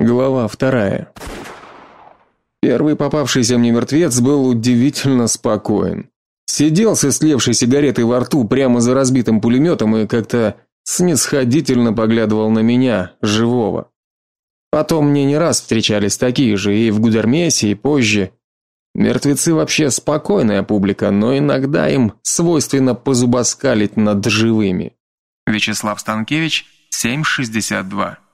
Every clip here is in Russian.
Глава вторая. Первый попавшийся мне мертвец был удивительно спокоен. Сидел со слевшей сигаретой во рту прямо за разбитым пулеметом и как-то снисходительно поглядывал на меня, живого. Потом мне не раз встречались такие же и в Гудермесе, и позже. Мертвецы вообще спокойная публика, но иногда им свойственно позубоскалить над живыми. Вячеслав Станкевич, 762.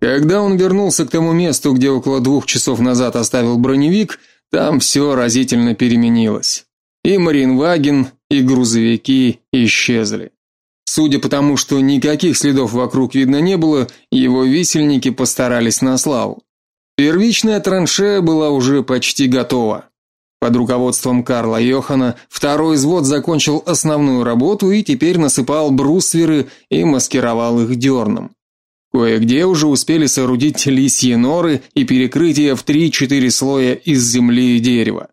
Когда он вернулся к тому месту, где около двух часов назад оставил броневик, там все разительно переменилось. И Маринваген, и грузовики исчезли. Судя по тому, что никаких следов вокруг видно не было, его висельники постарались на славу. Первичная траншея была уже почти готова. Под руководством Карла Йохана второй взвод закончил основную работу и теперь насыпал брусверы и маскировал их дерном. Кое-где уже успели соорудить лисьи норы и перекрытия в 3-4 слоя из земли и дерева.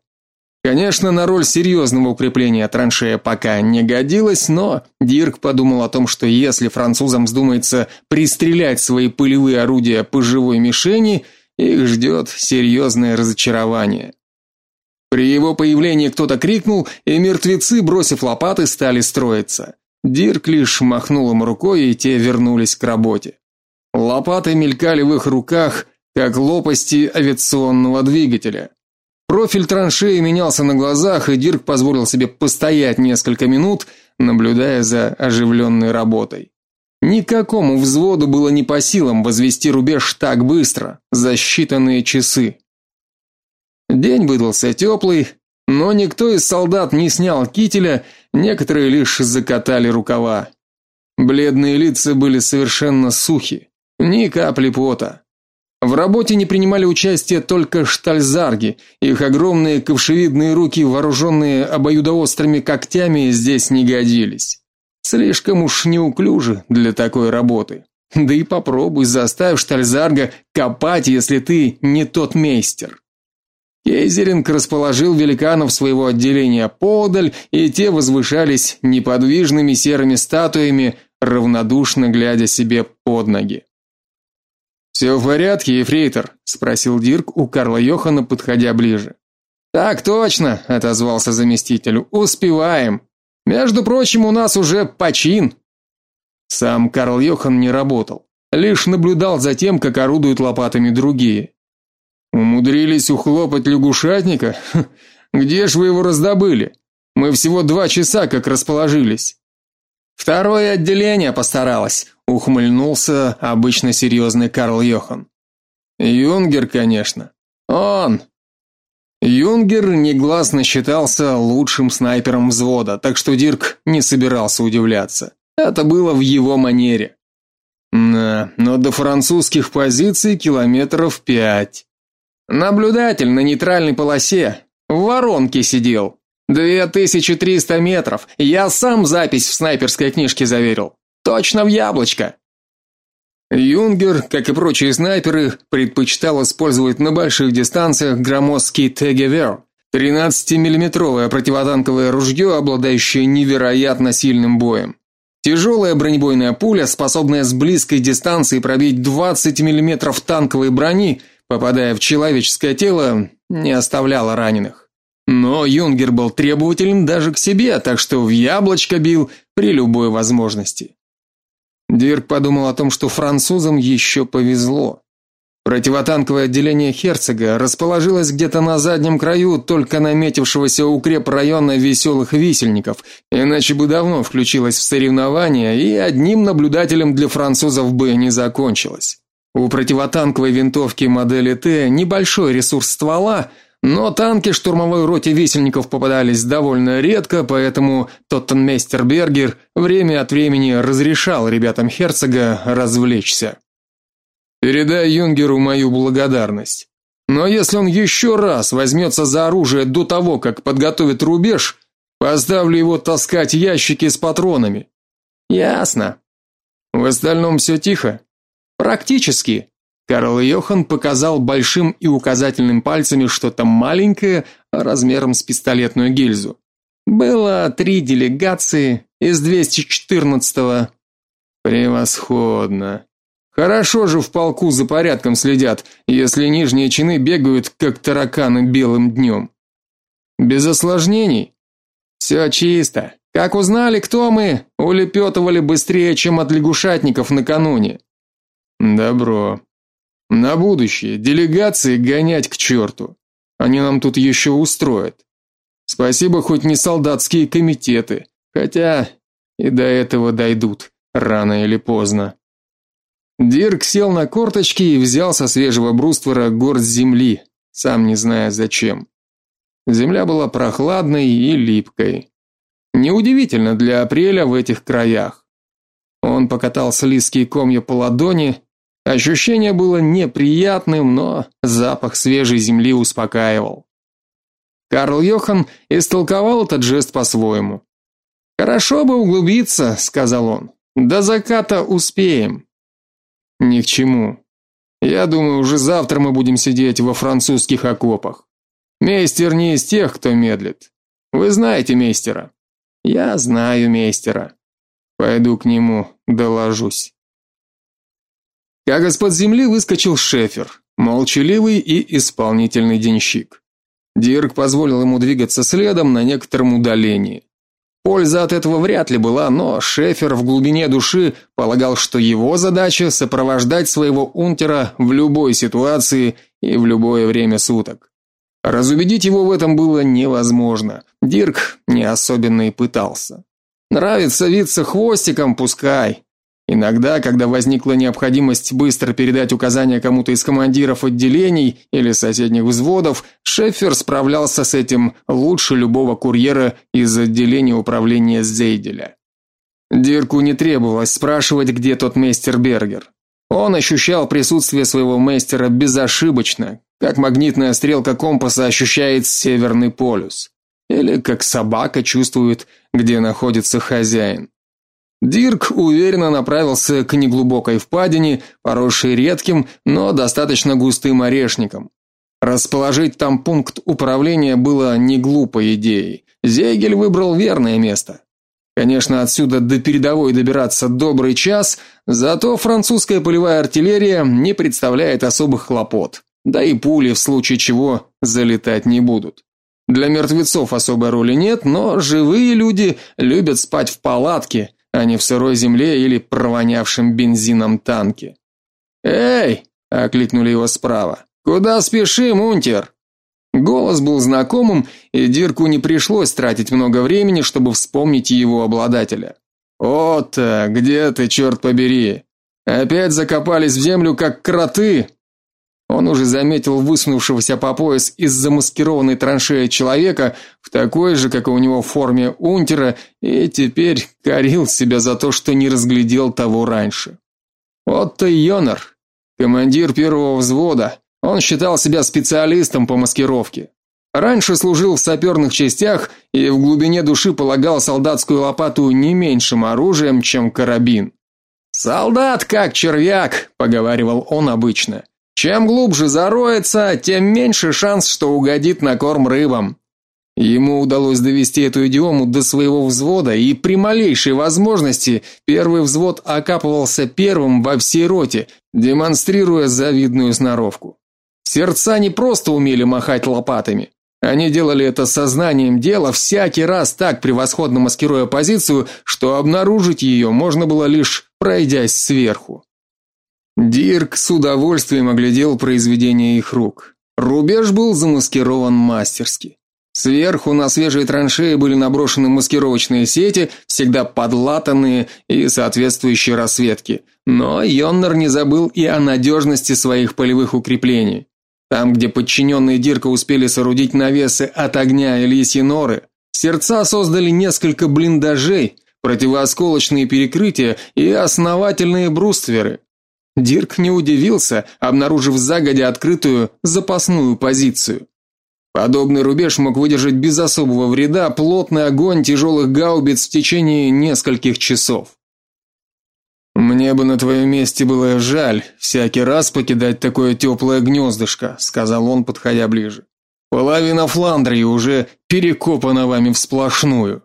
Конечно, на роль серьезного укрепления траншея пока не годилась, но Дирк подумал о том, что если французам вздумается пристрелять свои пылевые орудия по живой мишени, их ждет серьезное разочарование. При его появлении кто-то крикнул, и мертвецы, бросив лопаты, стали строиться. Дирк лишь махнул им рукой, и те вернулись к работе. Лопаты мелькали в их руках, как лопасти авиационного двигателя. Профиль траншеи менялся на глазах, и Дирк позволил себе постоять несколько минут, наблюдая за оживленной работой. Никакому взводу было не по силам возвести рубеж так быстро, за считанные часы. День выдался теплый, но никто из солдат не снял кителя, некоторые лишь закатали рукава. Бледные лица были совершенно сухи. Ни капли пота. В работе не принимали участие только штальзарги. Их огромные ковшевидные руки, вооруженные обоюдоострыми когтями, здесь не годились. Слишком уж неуклюжи для такой работы. Да и попробуй заставь штальзарга копать, если ты не тот мейстер. Кейзеринг расположил великанов своего отделения подаль, и те возвышались неподвижными серыми статуями, равнодушно глядя себе под ноги. «Все в порядке, ефрейтор?» спросил Дирк у Карла Йохана, подходя ближе. Так точно, отозвался заместитель. Успеваем. Между прочим, у нас уже почин. Сам Карл Йохан не работал, лишь наблюдал за тем, как орудуют лопатами другие. Умудрились ухлопать лягушатника? Где ж вы его раздобыли? Мы всего два часа как расположились. Второе отделение постаралось, ухмыльнулся обычно серьезный Карл Йохан. Юнгер, конечно. Он. Юнгер негласно считался лучшим снайпером взвода, так что Дирк не собирался удивляться. Это было в его манере. Да, но до французских позиций километров пять. Наблюдатель на нейтральной полосе в воронке сидел. Две тысячи триста метров. Я сам запись в снайперской книжке заверил. Точно в яблочко. Юнгер, как и прочие снайперы, предпочитал использовать на больших дистанциях громоздкий ТГВР, 13-миллиметровое противотанковое ружье, обладающее невероятно сильным боем. Тяжелая бронебойная пуля, способная с близкой дистанции пробить 20 миллиметров танковой брони, попадая в человеческое тело, не оставляла раненых. Но Юнгер был требователен даже к себе, так что в яблочко бил при любой возможности. Дирк подумал о том, что французам еще повезло. Противотанковое отделение Херцога расположилось где-то на заднем краю только наметившегося укрепрайона веселых висельников, иначе бы давно включилось в соревнования и одним наблюдателем для французов бы не закончилось. У противотанковой винтовки модели Т небольшой ресурс ствола, но танки штурмовой роте висельников попадались довольно редко, поэтому Тоттенмейстер Бергер время от времени разрешал ребятам Херцога развлечься. Передай Юнгеру мою благодарность. Но если он еще раз возьмется за оружие до того, как подготовит рубеж, поставлю его таскать ящики с патронами. Ясно. В остальном все тихо. Практически. Карл Йохан показал большим и указательным пальцами что-то маленькое размером с пистолетную гильзу. Было три делегации из 214-го. Превосходно. Хорошо же в полку за порядком следят, если нижние чины бегают как тараканы белым днем. Без осложнений. Все чисто. Как узнали, кто мы, улепетывали быстрее, чем от лягушатников накануне. Добро. На будущее делегации гонять к черту. Они нам тут еще устроят. Спасибо хоть не солдатские комитеты, хотя и до этого дойдут рано или поздно. Дирк сел на корточки и взял со свежего бруствера горсть земли, сам не зная зачем. Земля была прохладной и липкой. Неудивительно для апреля в этих краях. Он покатал слизкие комья по ладони, ощущение было неприятным, но запах свежей земли успокаивал. Карл Йохан истолковал этот жест по-своему. Хорошо бы углубиться, сказал он. До заката успеем. Ни к чему. Я думаю, уже завтра мы будем сидеть во французских окопах. Мейстер не из тех, кто медлит. Вы знаете мейстера? Я знаю мейстера. Пойду к нему, доложусь. Как из-под земли выскочил Шефер, молчаливый и исполнительный денщик. Дирк позволил ему двигаться следом на некотором удалении. Польза от этого вряд ли была, но Шефер в глубине души полагал, что его задача сопровождать своего унтера в любой ситуации и в любое время суток. Разубедить его в этом было невозможно. Дирк не особенно и пытался. Нравится виться хвостиком, пускай. Иногда, когда возникла необходимость быстро передать указания кому-то из командиров отделений или соседних взводов, Шеффер справлялся с этим лучше любого курьера из отделения управления Зейделя. Дирку не требовалось спрашивать, где тот мейстер Бергер. Он ощущал присутствие своего мастера безошибочно, как магнитная стрелка компаса ощущает северный полюс, или как собака чувствует, где находится хозяин. Дирк уверенно направился к неглубокой впадине, поросшей редким, но достаточно густым орешником. Расположить там пункт управления было не глупой идеей. Зейгель выбрал верное место. Конечно, отсюда до передовой добираться добрый час, зато французская полевая артиллерия не представляет особых хлопот. Да и пули в случае чего залетать не будут. Для мертвецов особой роли нет, но живые люди любят спать в палатке, а не в сырой земле или провонявшем бензином танке. "Эй!" окликнули его справа. "Куда спешим, унтер?" Голос был знакомым, и Дирку не пришлось тратить много времени, чтобы вспомнить его обладателя. "Отто, где ты, черт побери? Опять закопались в землю как кроты?" Он уже заметил высунувшегося по пояс из замаскированной траншеи человека в такой же, как и у него, форме унтера, и теперь корил себя за то, что не разглядел того раньше. Отто Йонер, командир первого взвода. Он считал себя специалистом по маскировке. Раньше служил в саперных частях и в глубине души полагал солдатскую лопату не меньшим оружием, чем карабин. Солдат как червяк, поговаривал он обычно. Чем глубже зароется, тем меньше шанс, что угодит на корм рыбам. Ему удалось довести эту идиому до своего взвода, и при малейшей возможности первый взвод окапывался первым во всей роте, демонстрируя завидную сноровку. Сердца не просто умели махать лопатами. Они делали это сознанием дела, всякий раз так превосходно маскируя позицию, что обнаружить ее можно было лишь пройдясь сверху. Дирк с удовольствием оглядел произведения их рук. Рубеж был замаскирован мастерски. Сверху на свежие траншеи были наброшены маскировочные сети, всегда подлатанные и соответствующие расцветке. Но Йоннер не забыл и о надежности своих полевых укреплений. Там, где подчиненные Дирка успели соорудить навесы от огня и лисьи норы, сердца создали несколько блиндажей, противоосколочные перекрытия и основательные брустверы. Дирк не удивился, обнаружив загодя открытую запасную позицию. Подобный рубеж мог выдержать без особого вреда плотный огонь тяжелых гаубиц в течение нескольких часов. Мне бы на твоем месте было жаль всякий раз покидать такое теплое гнездышко», — сказал он, подходя ближе. Половина Фландрии уже перекопана вами всплошную.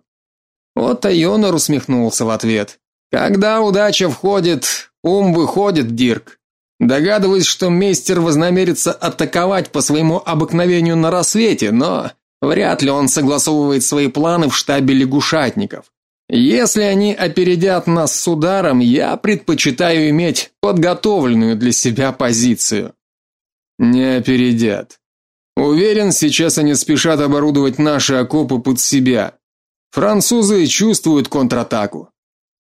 Вот Айонор усмехнулся в ответ. Когда удача входит, ум выходит, Дирк. Догадываюсь, что мейстер вознамерится атаковать по своему обыкновению на рассвете, но вряд ли он согласовывает свои планы в штабе лягушатников. Если они опередят нас с ударом, я предпочитаю иметь подготовленную для себя позицию. Не опередят. Уверен, сейчас они спешат оборудовать наши окопы под себя. Французы чувствуют контратаку.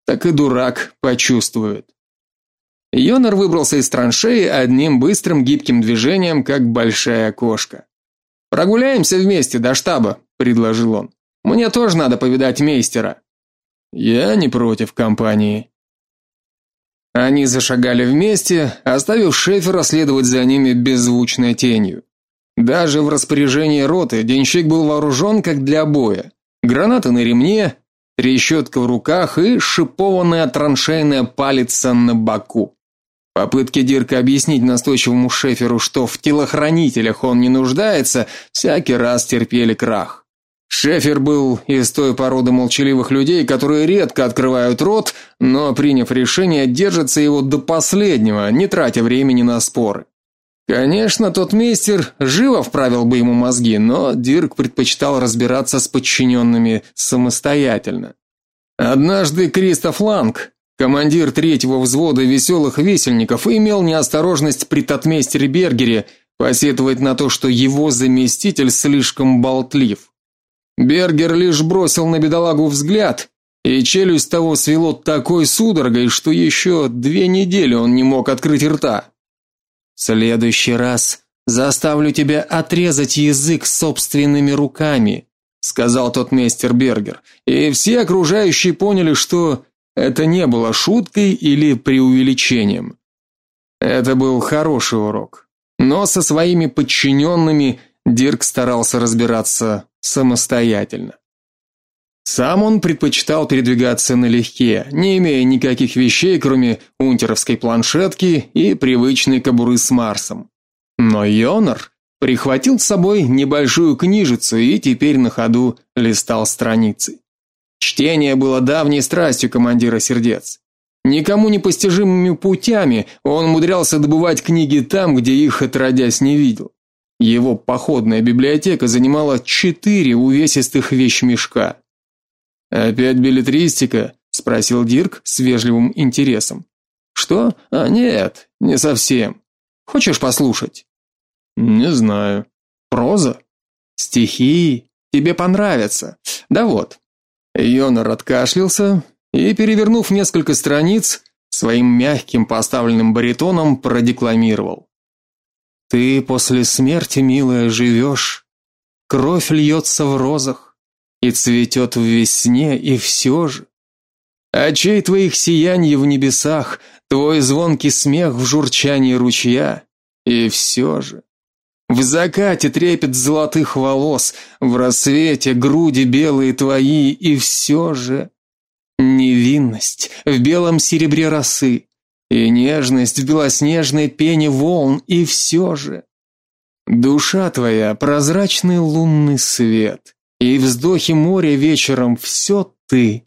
Так и дурак почувствует. Йонар выбрался из траншеи одним быстрым гибким движением, как большая кошка. Прогуляемся вместе до штаба, предложил он. Мне тоже надо повидать мейстера. Я не против компании. Они зашагали вместе, оставив Шефера следовать за ними беззвучной тенью. Даже в распоряжении роты денщик был вооружен как для боя. Граната на ремне, трещотка в руках и шипованная траншейная палица на боку. Попытки Дирка объяснить настойчивому шеферу, что в телохранителях он не нуждается, всякий раз терпели крах. Шефер был из той породы молчаливых людей, которые редко открывают рот, но приняв решение, держатся его до последнего, не тратя времени на споры. Конечно, тот мейстер живо вправил бы ему мозги, но Дирк предпочитал разбираться с подчиненными самостоятельно. Однажды Кристоф Ланг, Командир третьего взвода веселых весельников имел неосторожность при татмейстере Бергере посетовать на то, что его заместитель слишком болтлив. Бергер лишь бросил на бедолагу взгляд, и челюсть того свело такой судорогой, что еще две недели он не мог открыть рта. В следующий раз заставлю тебя отрезать язык собственными руками, сказал тот мейстер Бергер. И все окружающие поняли, что это не было шуткой или преувеличением. Это был хороший урок. Но со своими подчиненными Дирк старался разбираться самостоятельно. Сам он предпочитал передвигаться налегке, не имея никаких вещей, кроме унтеровской планшетки и привычной кобуры с Марсом. Но Йонар прихватил с собой небольшую книжицу и теперь на ходу листал страницы. Чтение было давней страстью командира сердец. Никому непостижимыми путями он умудрялся добывать книги там, где их отродясь не видел. Его походная библиотека занимала четыре увесистых вещмешка. Опять билетристика? спросил Дирк с вежливым интересом. Что? А нет, не совсем. Хочешь послушать? Не знаю. Проза? Стихи? Тебе понравятся. Да вот. Йонар откашлялся и, перевернув несколько страниц, своим мягким поставленным баритоном продекламировал. Ты после смерти, милая, живешь, кровь льется в розах и цветет в весне, и все же. Очей твоих сиянье в небесах, твой звонкий смех в журчании ручья, и все же в закате трепет золотых волос, в рассвете груди белые твои, и все же невинность в белом серебре росы и нежность в белоснежной пене волн, и все же душа твоя прозрачный лунный свет, и вздохи моря вечером все ты,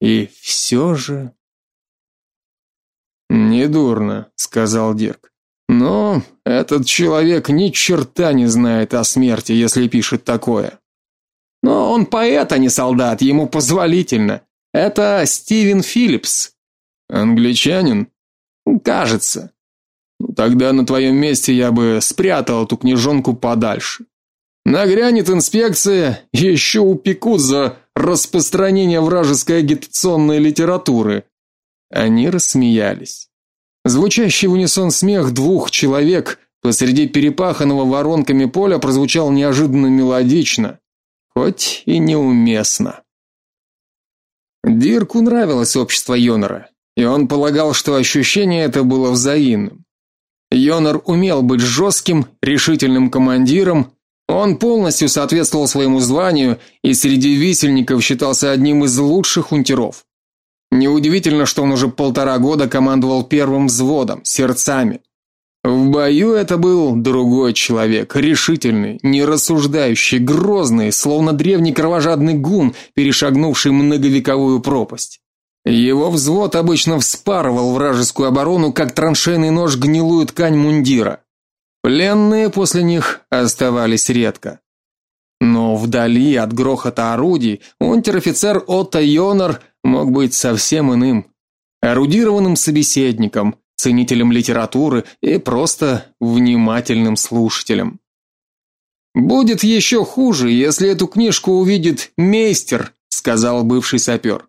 и все же Недурно, сказал Дирк. Но этот человек ни черта не знает о смерти, если пишет такое. Но он поэт, а не солдат, ему позволительно. Это Стивен Филлипс. Англичанин? Кажется. Ну, тогда на твоем месте я бы спрятал эту книжонку подальше. Нагрянет инспекция, еще упекут за распространение вражеской агитационной литературы. Они рассмеялись. Звучащий в унисон смех двух человек посреди перепаханного воронками поля прозвучал неожиданно мелодично, хоть и неуместно. Дирку нравилось общество Йонора, и он полагал, что ощущение это было взаимным. Йонор умел быть жестким, решительным командиром, он полностью соответствовал своему званию и среди висельников считался одним из лучших унтеров. Неудивительно, что он уже полтора года командовал первым взводом, сердцами. В бою это был другой человек, решительный, нерассуждающий, грозный, словно древний кровожадный гун, перешагнувший многовековую пропасть. Его взвод обычно вспарывал вражескую оборону, как траншейный нож гнилую ткань мундира. Пленные после них оставались редко. Но вдали от грохота орудий унтер-офицер Отто Йонар мог быть совсем иным, эрудированным собеседником, ценителем литературы и просто внимательным слушателем. Будет еще хуже, если эту книжку увидит мейстер, сказал бывший сапер.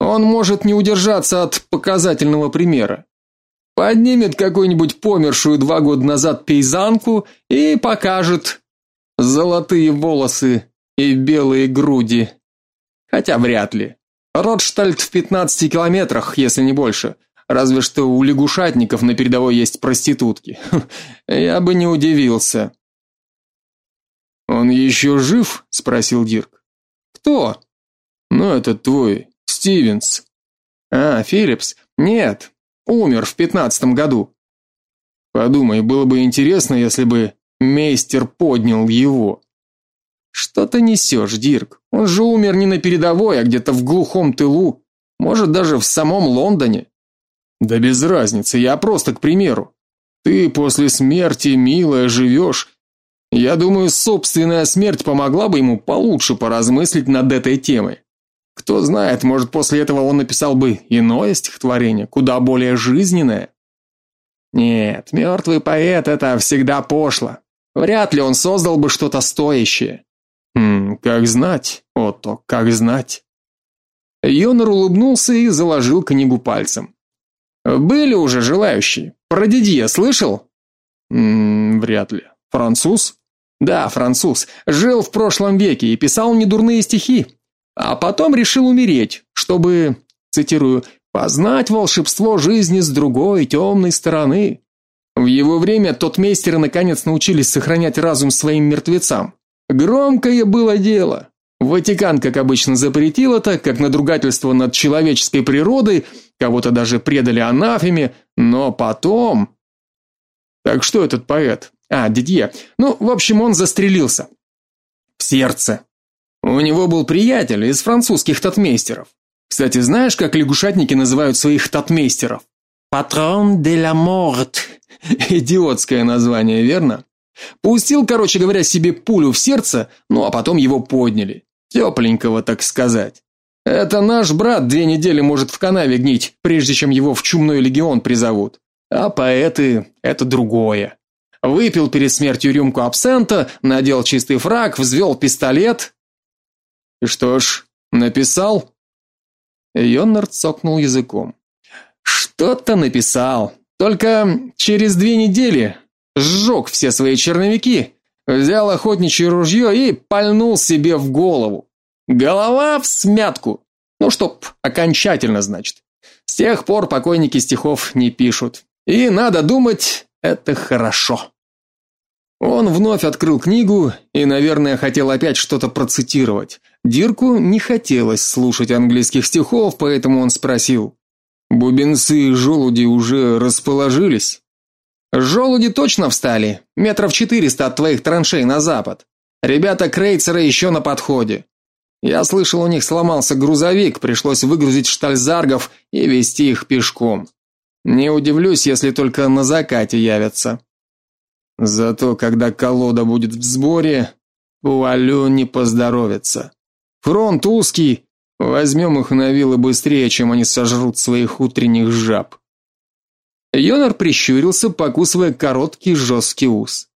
Он может не удержаться от показательного примера. Поднимет какую-нибудь помершую два года назад пейзанку и покажет золотые волосы и белые груди. Хотя вряд ли. Ротштальт в 15 километрах, если не больше. Разве что у лягушатников на передовой есть проститутки. Я бы не удивился. Он еще жив? спросил Дирк. Кто? Ну, этот твой, Стивенс. А, Филлипс. Нет, умер в пятнадцатом году. Подумай, было бы интересно, если бы мейстер поднял его. Что ты несешь, Дирк? Он же умер не на передовой, а где-то в глухом тылу, может даже в самом Лондоне. Да без разницы, я просто к примеру. Ты после смерти, милая, живешь. Я думаю, собственная смерть помогла бы ему получше поразмыслить над этой темой. Кто знает, может, после этого он написал бы иное стихотворение, куда более жизненное. Нет, мертвый поэт это всегда пошло. Вряд ли он создал бы что-то стоящее. Хм, как знать, Отто, как знать. Йонар улыбнулся и заложил книгу пальцем. Были уже желающие. Про Дидье слышал? Вряд ли. Француз? Да, француз. Жил в прошлом веке и писал недурные стихи. А потом решил умереть, чтобы, цитирую, познать волшебство жизни с другой темной стороны. В его время тот мейстеры наконец научились сохранять разум своим мертвецам. Громкое было дело. Ватикан, как обычно, запретил это, как надругательство над человеческой природой, кого-то даже предали анафеме, но потом Так что этот поэт? А, Дидье. Ну, в общем, он застрелился. В сердце. У него был приятель из французских татмейстеров. Кстати, знаешь, как лягушатники называют своих татмейстеров? Патрон де ла морт. Идиотское название, верно? Пустил, короче говоря, себе пулю в сердце, ну а потом его подняли. Тепленького, так сказать. Это наш брат две недели может в канаве гнить, прежде чем его в чумной легион призовут. А поэты это другое. Выпил перед смертью рюмку абсента, надел чистый фрак, взвел пистолет. И что ж, написал? Йоннард цокнул языком. Что-то написал. Только через две недели сжег все свои черновики, взял охотничье ружье и пальнул себе в голову. Голова в смятку. Ну, чтоб окончательно, значит. С тех пор покойники стихов не пишут. И надо думать, это хорошо. Он вновь открыл книгу и, наверное, хотел опять что-то процитировать. Дирку не хотелось слушать английских стихов, поэтому он спросил: "Бубенцы и желуди уже расположились?" Желуди точно встали, метров четыреста от твоих траншей на запад. Ребята крейцера еще на подходе. Я слышал, у них сломался грузовик, пришлось выгрузить штальзаргов и везти их пешком. Не удивлюсь, если только на закате явятся. Зато когда колода будет в сборе, Пуалю не поздоровится. Фронт узкий, возьмем их на вилы быстрее, чем они сожрут своих утренних жаб. Йонар прищурился, покусывая короткий жесткий ус.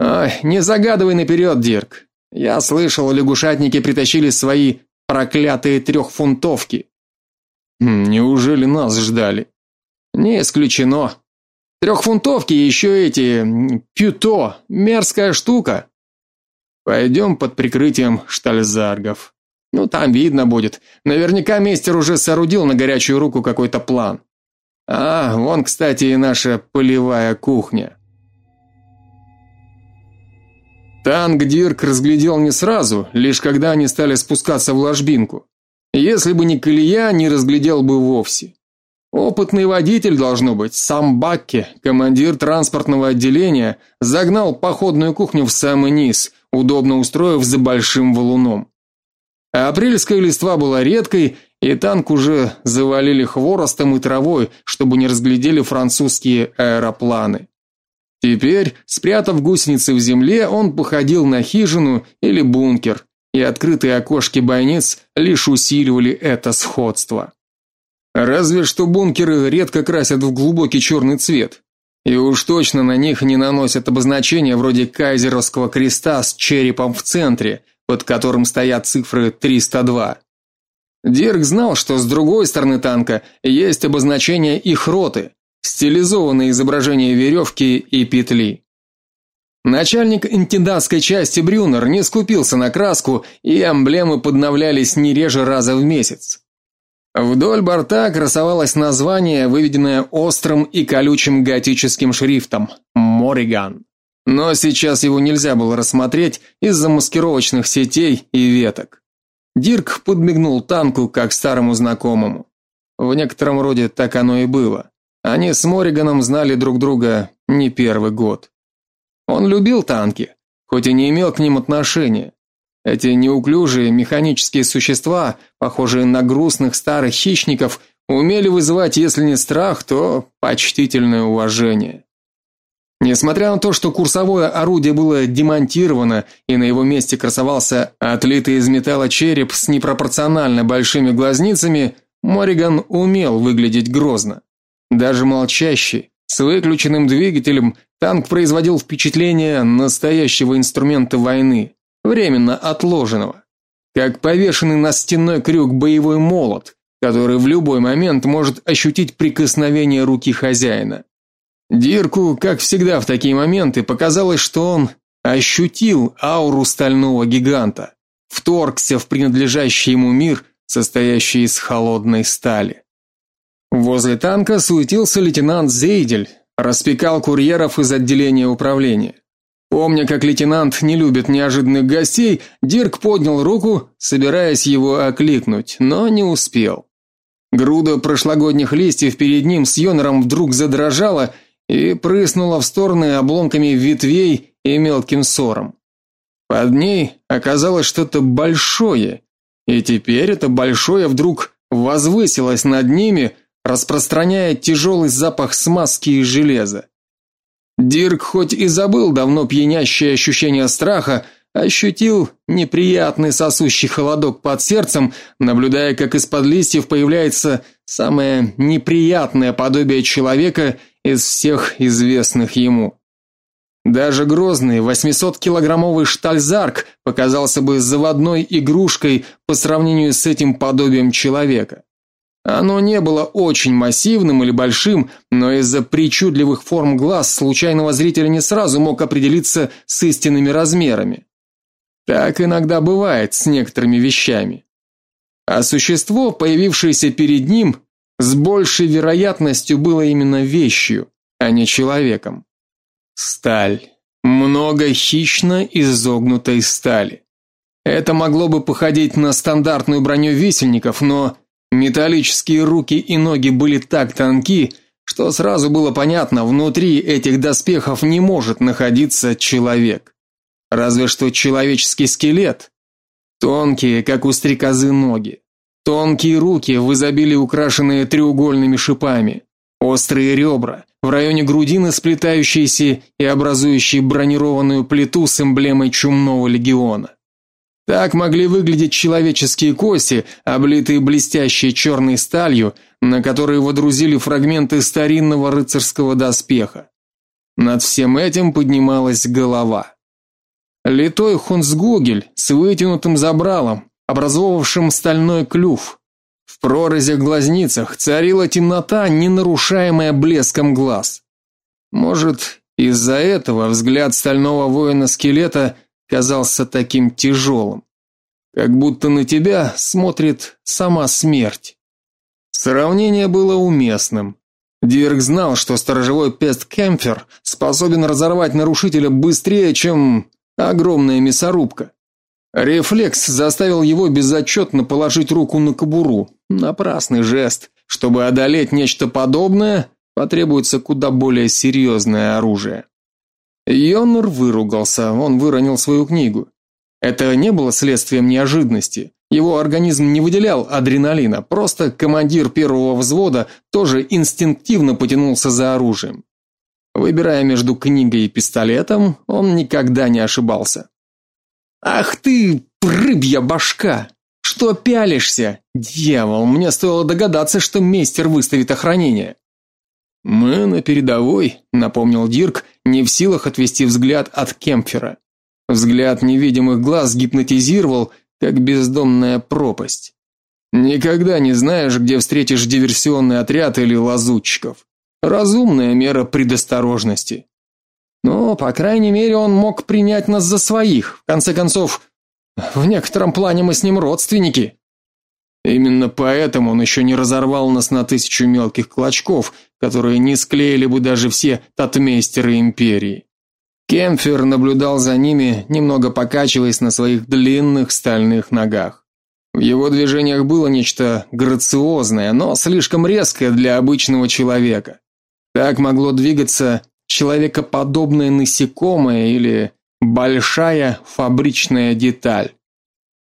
Ой, не загадывай наперед, Дирк. Я слышал, лягушатники притащили свои проклятые трехфунтовки. Неужели нас ждали? Не исключено. Трехфунтовки и еще эти пюто, мерзкая штука. Пойдем под прикрытием штальзаргов. Ну там видно будет. Наверняка мейстер уже соорудил на горячую руку какой-то план. А, вон, кстати, и наша полевая кухня. Танк Дирк разглядел не сразу, лишь когда они стали спускаться в ложбинку. Если бы не колея, не разглядел бы вовсе. Опытный водитель должно быть, сам Бакки, командир транспортного отделения, загнал походную кухню в самый низ, удобно устроив за большим валуном. Апрельская листва была редкой, и танк уже завалили хворостом и травой, чтобы не разглядели французские аэропланы. Теперь, спрятав гусеницы в земле, он походил на хижину или бункер, и открытые окошки бойниц лишь усиливали это сходство. Разве что бункеры редко красят в глубокий черный цвет. И уж точно на них не наносят обозначения вроде кайзеровского креста с черепом в центре, под которым стоят цифры 302. Дирк знал, что с другой стороны танка есть обозначение их роты, стилизованное изображение веревки и петли. Начальник интендантской части Брюнер не скупился на краску, и эмблемы подновлялись не реже раза в месяц. Вдоль борта красовалось название, выведенное острым и колючим готическим шрифтом Мориган. Но сейчас его нельзя было рассмотреть из-за маскировочных сетей и веток. Дирк подмигнул танку как старому знакомому. В некотором роде так оно и было. Они с Мориганом знали друг друга не первый год. Он любил танки, хоть и не имел к ним отношения. Эти неуклюжие механические существа, похожие на грустных старых хищников, умели вызывать, если не страх, то почтительное уважение. Несмотря на то, что курсовое орудие было демонтировано и на его месте красовался отлитый из металла череп с непропорционально большими глазницами, Мориган умел выглядеть грозно. Даже молчащий, с выключенным двигателем, танк производил впечатление настоящего инструмента войны временно отложенного, как повешенный на стенной крюк боевой молот, который в любой момент может ощутить прикосновение руки хозяина. Дирку, как всегда в такие моменты, показалось, что он ощутил ауру стального гиганта, вторгся в принадлежащий ему мир, состоящий из холодной стали. Возле танка суетился лейтенант Зейдель, распекал курьеров из отделения управления. Помня, как лейтенант не любит неожиданных гостей, Дирк поднял руку, собираясь его окликнуть, но не успел. Груда прошлогодних листьев перед ним с Йонором вдруг задрожала и прыснула в стороны обломками ветвей и мелким сором. Под ней оказалось что-то большое, и теперь это большое вдруг возвысилось над ними, распространяя тяжелый запах смазки и железа. Дирк хоть и забыл давно пьянящее ощущение страха, ощутил неприятный сосущий холодок под сердцем, наблюдая, как из-под листьев появляется самое неприятное подобие человека из всех известных ему. Даже грозный 800-килограммовый штальзарк показался бы заводной игрушкой по сравнению с этим подобием человека. Оно не было очень массивным или большим, но из-за причудливых форм глаз случайного зрителя не сразу мог определиться с истинными размерами. Так иногда бывает с некоторыми вещами. А существо, появившееся перед ним, с большей вероятностью было именно вещью, а не человеком. Сталь, много хищно изогнутой стали. Это могло бы походить на стандартную броню висельников, но Металлические руки и ноги были так тонки, что сразу было понятно, внутри этих доспехов не может находиться человек. Разве что человеческий скелет. Тонкие, как у стрекозы ноги. Тонкие руки, в изобилии украшенные треугольными шипами. Острые ребра, в районе грудины сплетающиеся и образующие бронированную плиту с эмблемой чумного легиона. Так могли выглядеть человеческие кости, облитые блестящей черной сталью, на которые водрузили фрагменты старинного рыцарского доспеха. Над всем этим поднималась голова. Литой хунцгугель с вытянутым забралом, образовавшим стальной клюв. В прорезях глазницах царила темнота, не нарушаемая блеском глаз. Может, из-за этого взгляд стального воина-скелета казался таким тяжелым, как будто на тебя смотрит сама смерть. Сравнение было уместным. Дирк знал, что сторожевой пест Кемфер способен разорвать нарушителя быстрее, чем огромная мясорубка. Рефлекс заставил его безотчетно положить руку на кобуру. Напрасный жест. Чтобы одолеть нечто подобное, потребуется куда более серьезное оружие. Йоннер выругался, он выронил свою книгу. Это не было следствием неожиданности. Его организм не выделял адреналина, просто командир первого взвода тоже инстинктивно потянулся за оружием. Выбирая между книгой и пистолетом, он никогда не ошибался. Ах ты, рыбья башка! Что пялишься? Дьявол, мне стоило догадаться, что мейстер выставит охранение. Мы на передовой, напомнил Дирк, не в силах отвести взгляд от Кемпфера. Взгляд невидимых глаз гипнотизировал, как бездонная пропасть. Никогда не знаешь, где встретишь диверсионный отряд или лазутчиков. Разумная мера предосторожности. Но, по крайней мере, он мог принять нас за своих. В конце концов, в некотором плане мы с ним родственники. Именно поэтому он еще не разорвал нас на тысячу мелких клочков, которые не склеили бы даже все татмейстеры империи. Кемфер наблюдал за ними, немного покачиваясь на своих длинных стальных ногах. В его движениях было нечто грациозное, но слишком резкое для обычного человека. Так могло двигаться человекоподобное насекомое или большая фабричная деталь.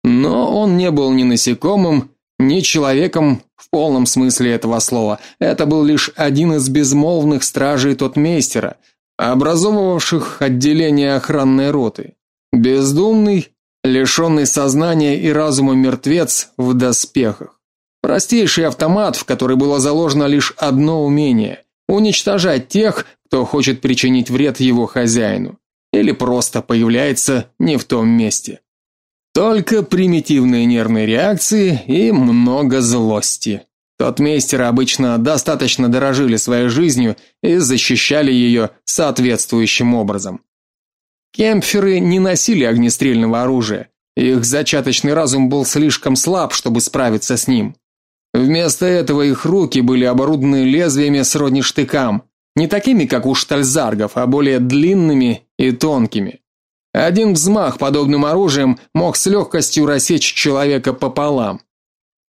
Но он не был ни насекомым, ни человеком в полном смысле этого слова. Это был лишь один из безмолвных стражей тотмейстера, образовывавших отделение охранной роты. Бездумный, лишенный сознания и разума мертвец в доспехах. Простейший автомат, в который было заложено лишь одно умение уничтожать тех, кто хочет причинить вред его хозяину или просто появляется не в том месте. Только примитивные нервные реакции и много злости. Тот мейстеры обычно достаточно дорожили своей жизнью и защищали ее соответствующим образом. Кемпферы не носили огнестрельного оружия. Их зачаточный разум был слишком слаб, чтобы справиться с ним. Вместо этого их руки были оборудованы лезвиями сродни штыкам, не такими, как у штальзаргов, а более длинными и тонкими. Один взмах подобным оружием мог с легкостью рассечь человека пополам.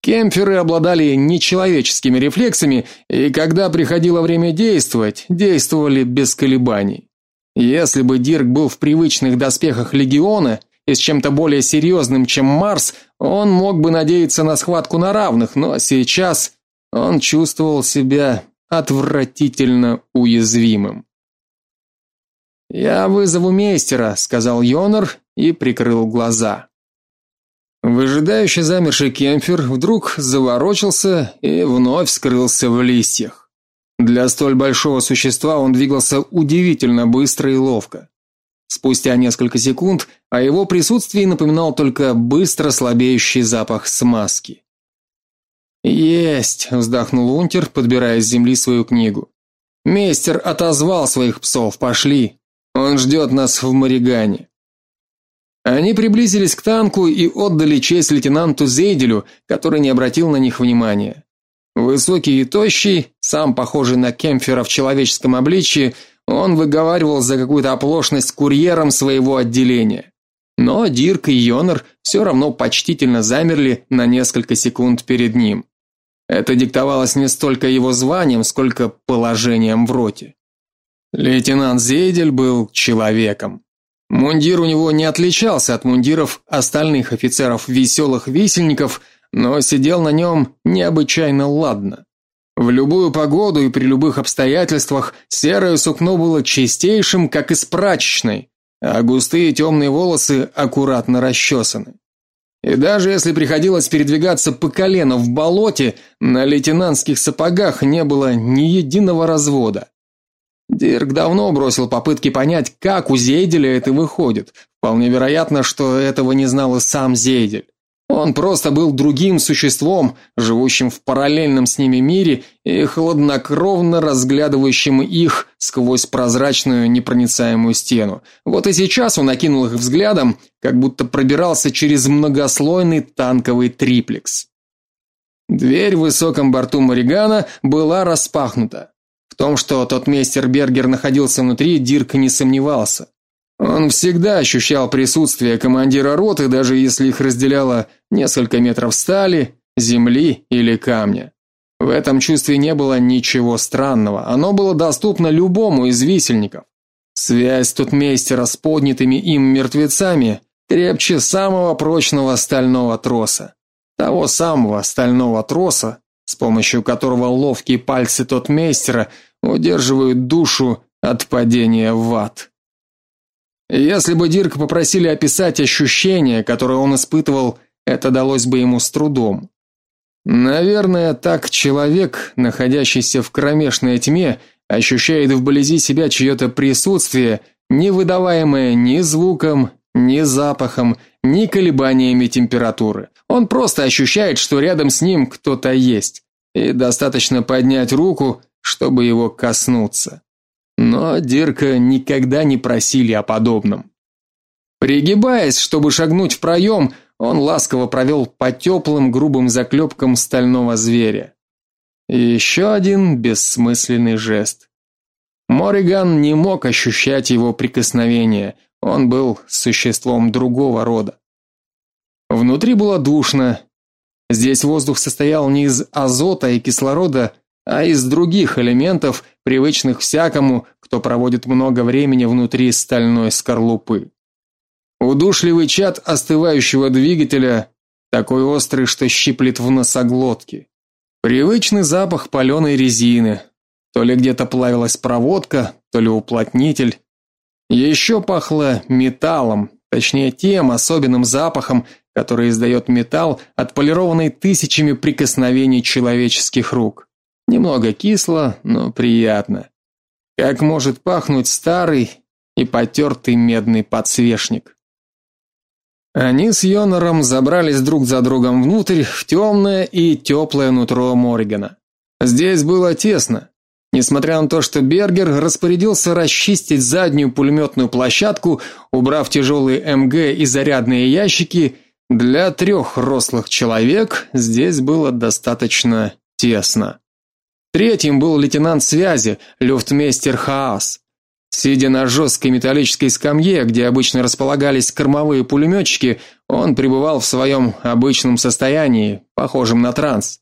Кемпферы обладали нечеловеческими рефлексами, и когда приходило время действовать, действовали без колебаний. Если бы Дирк был в привычных доспехах легиона и с чем-то более серьезным, чем Марс, он мог бы надеяться на схватку на равных, но сейчас он чувствовал себя отвратительно уязвимым. Я вызову мейстера, сказал Йонар и прикрыл глаза. Выжидающий замерший кемпфер вдруг заворочился и вновь скрылся в листьях. Для столь большого существа он двигался удивительно быстро и ловко. Спустя несколько секунд о его присутствии напоминал только быстро слабеющий запах смазки. Есть, вздохнул Унтер, подбирая с земли свою книгу. Мейстер отозвал своих псов, пошли. Он ждет нас в Маригане. Они приблизились к танку и отдали честь лейтенанту Зейделю, который не обратил на них внимания. Высокий и тощий, сам похожий на кемфера в человеческом обличье, он выговаривал за какую-то оплошность курьером своего отделения. Но Дирк и Йонер все равно почтительно замерли на несколько секунд перед ним. Это диктовалось не столько его званием, сколько положением в роте. Лейтенант Зейдель был человеком. Мундир у него не отличался от мундиров остальных офицеров веселых висельников, но сидел на нем необычайно ладно. В любую погоду и при любых обстоятельствах серое сукно было чистейшим, как из прачечной, а густые темные волосы аккуратно расчесаны. И даже если приходилось передвигаться по колено в болоте, на лейтенантских сапогах не было ни единого развода. Дирк давно бросил попытки понять, как у Зейделя это выходит. Вполне вероятно, что этого не знал и сам Зейдель. Он просто был другим существом, живущим в параллельном с ними мире и хладнокровно разглядывающим их сквозь прозрачную непроницаемую стену. Вот и сейчас он окинул их взглядом, как будто пробирался через многослойный танковый триплекс. Дверь в высоком борту Маригана была распахнута. В том, что тот мейстер Бергер находился внутри, Дирк не сомневался. Он всегда ощущал присутствие командира роты, даже если их разделяло несколько метров стали, земли или камня. В этом чувстве не было ничего странного. Оно было доступно любому из висельников. Связь тут мейстера с поднятыми им мертвецами крепче самого прочного стального троса. того самого стального троса, с помощью которого ловкие пальцы тот мейстера удерживают душу от падения в ад. Если бы Дирка попросили описать ощущения, которые он испытывал, это далось бы ему с трудом. Наверное, так человек, находящийся в кромешной тьме, ощущает вблизи себя чье-то присутствие, не выдаваемое ни звуком, ни запахом, ни колебаниями температуры. Он просто ощущает, что рядом с ним кто-то есть, и достаточно поднять руку, чтобы его коснуться. Но Дирка никогда не просили о подобном. Пригибаясь, чтобы шагнуть в проем, он ласково провел по теплым грубым заклепкам стального зверя. Еще один бессмысленный жест. Мориган не мог ощущать его прикосновения. Он был существом другого рода. Внутри было душно. Здесь воздух состоял не из азота и кислорода, а из других элементов, привычных всякому, кто проводит много времени внутри стальной скорлупы. Удушливый чад остывающего двигателя, такой острый, что щиплет в носоглотке. Привычный запах паленой резины. То ли где-то плавилась проводка, то ли уплотнитель. Еще пахло металлом, точнее тем особенным запахом, который издает металл, отполированный тысячами прикосновений человеческих рук. Немного кисло, но приятно. Как может пахнуть старый и потертый медный подсвечник. Они с Йонором забрались друг за другом внутрь, в темное и теплое нутро Моргана. Здесь было тесно. Несмотря на то, что Бергер распорядился расчистить заднюю пулеметную площадку, убрав тяжелые МГ и зарядные ящики, для трех рослых человек здесь было достаточно тесно. Третьим был лейтенант связи, люфтмейстер Хаас. Сидя на жесткой металлической скамье, где обычно располагались кормовые пулеметчики, он пребывал в своем обычном состоянии, похожем на транс.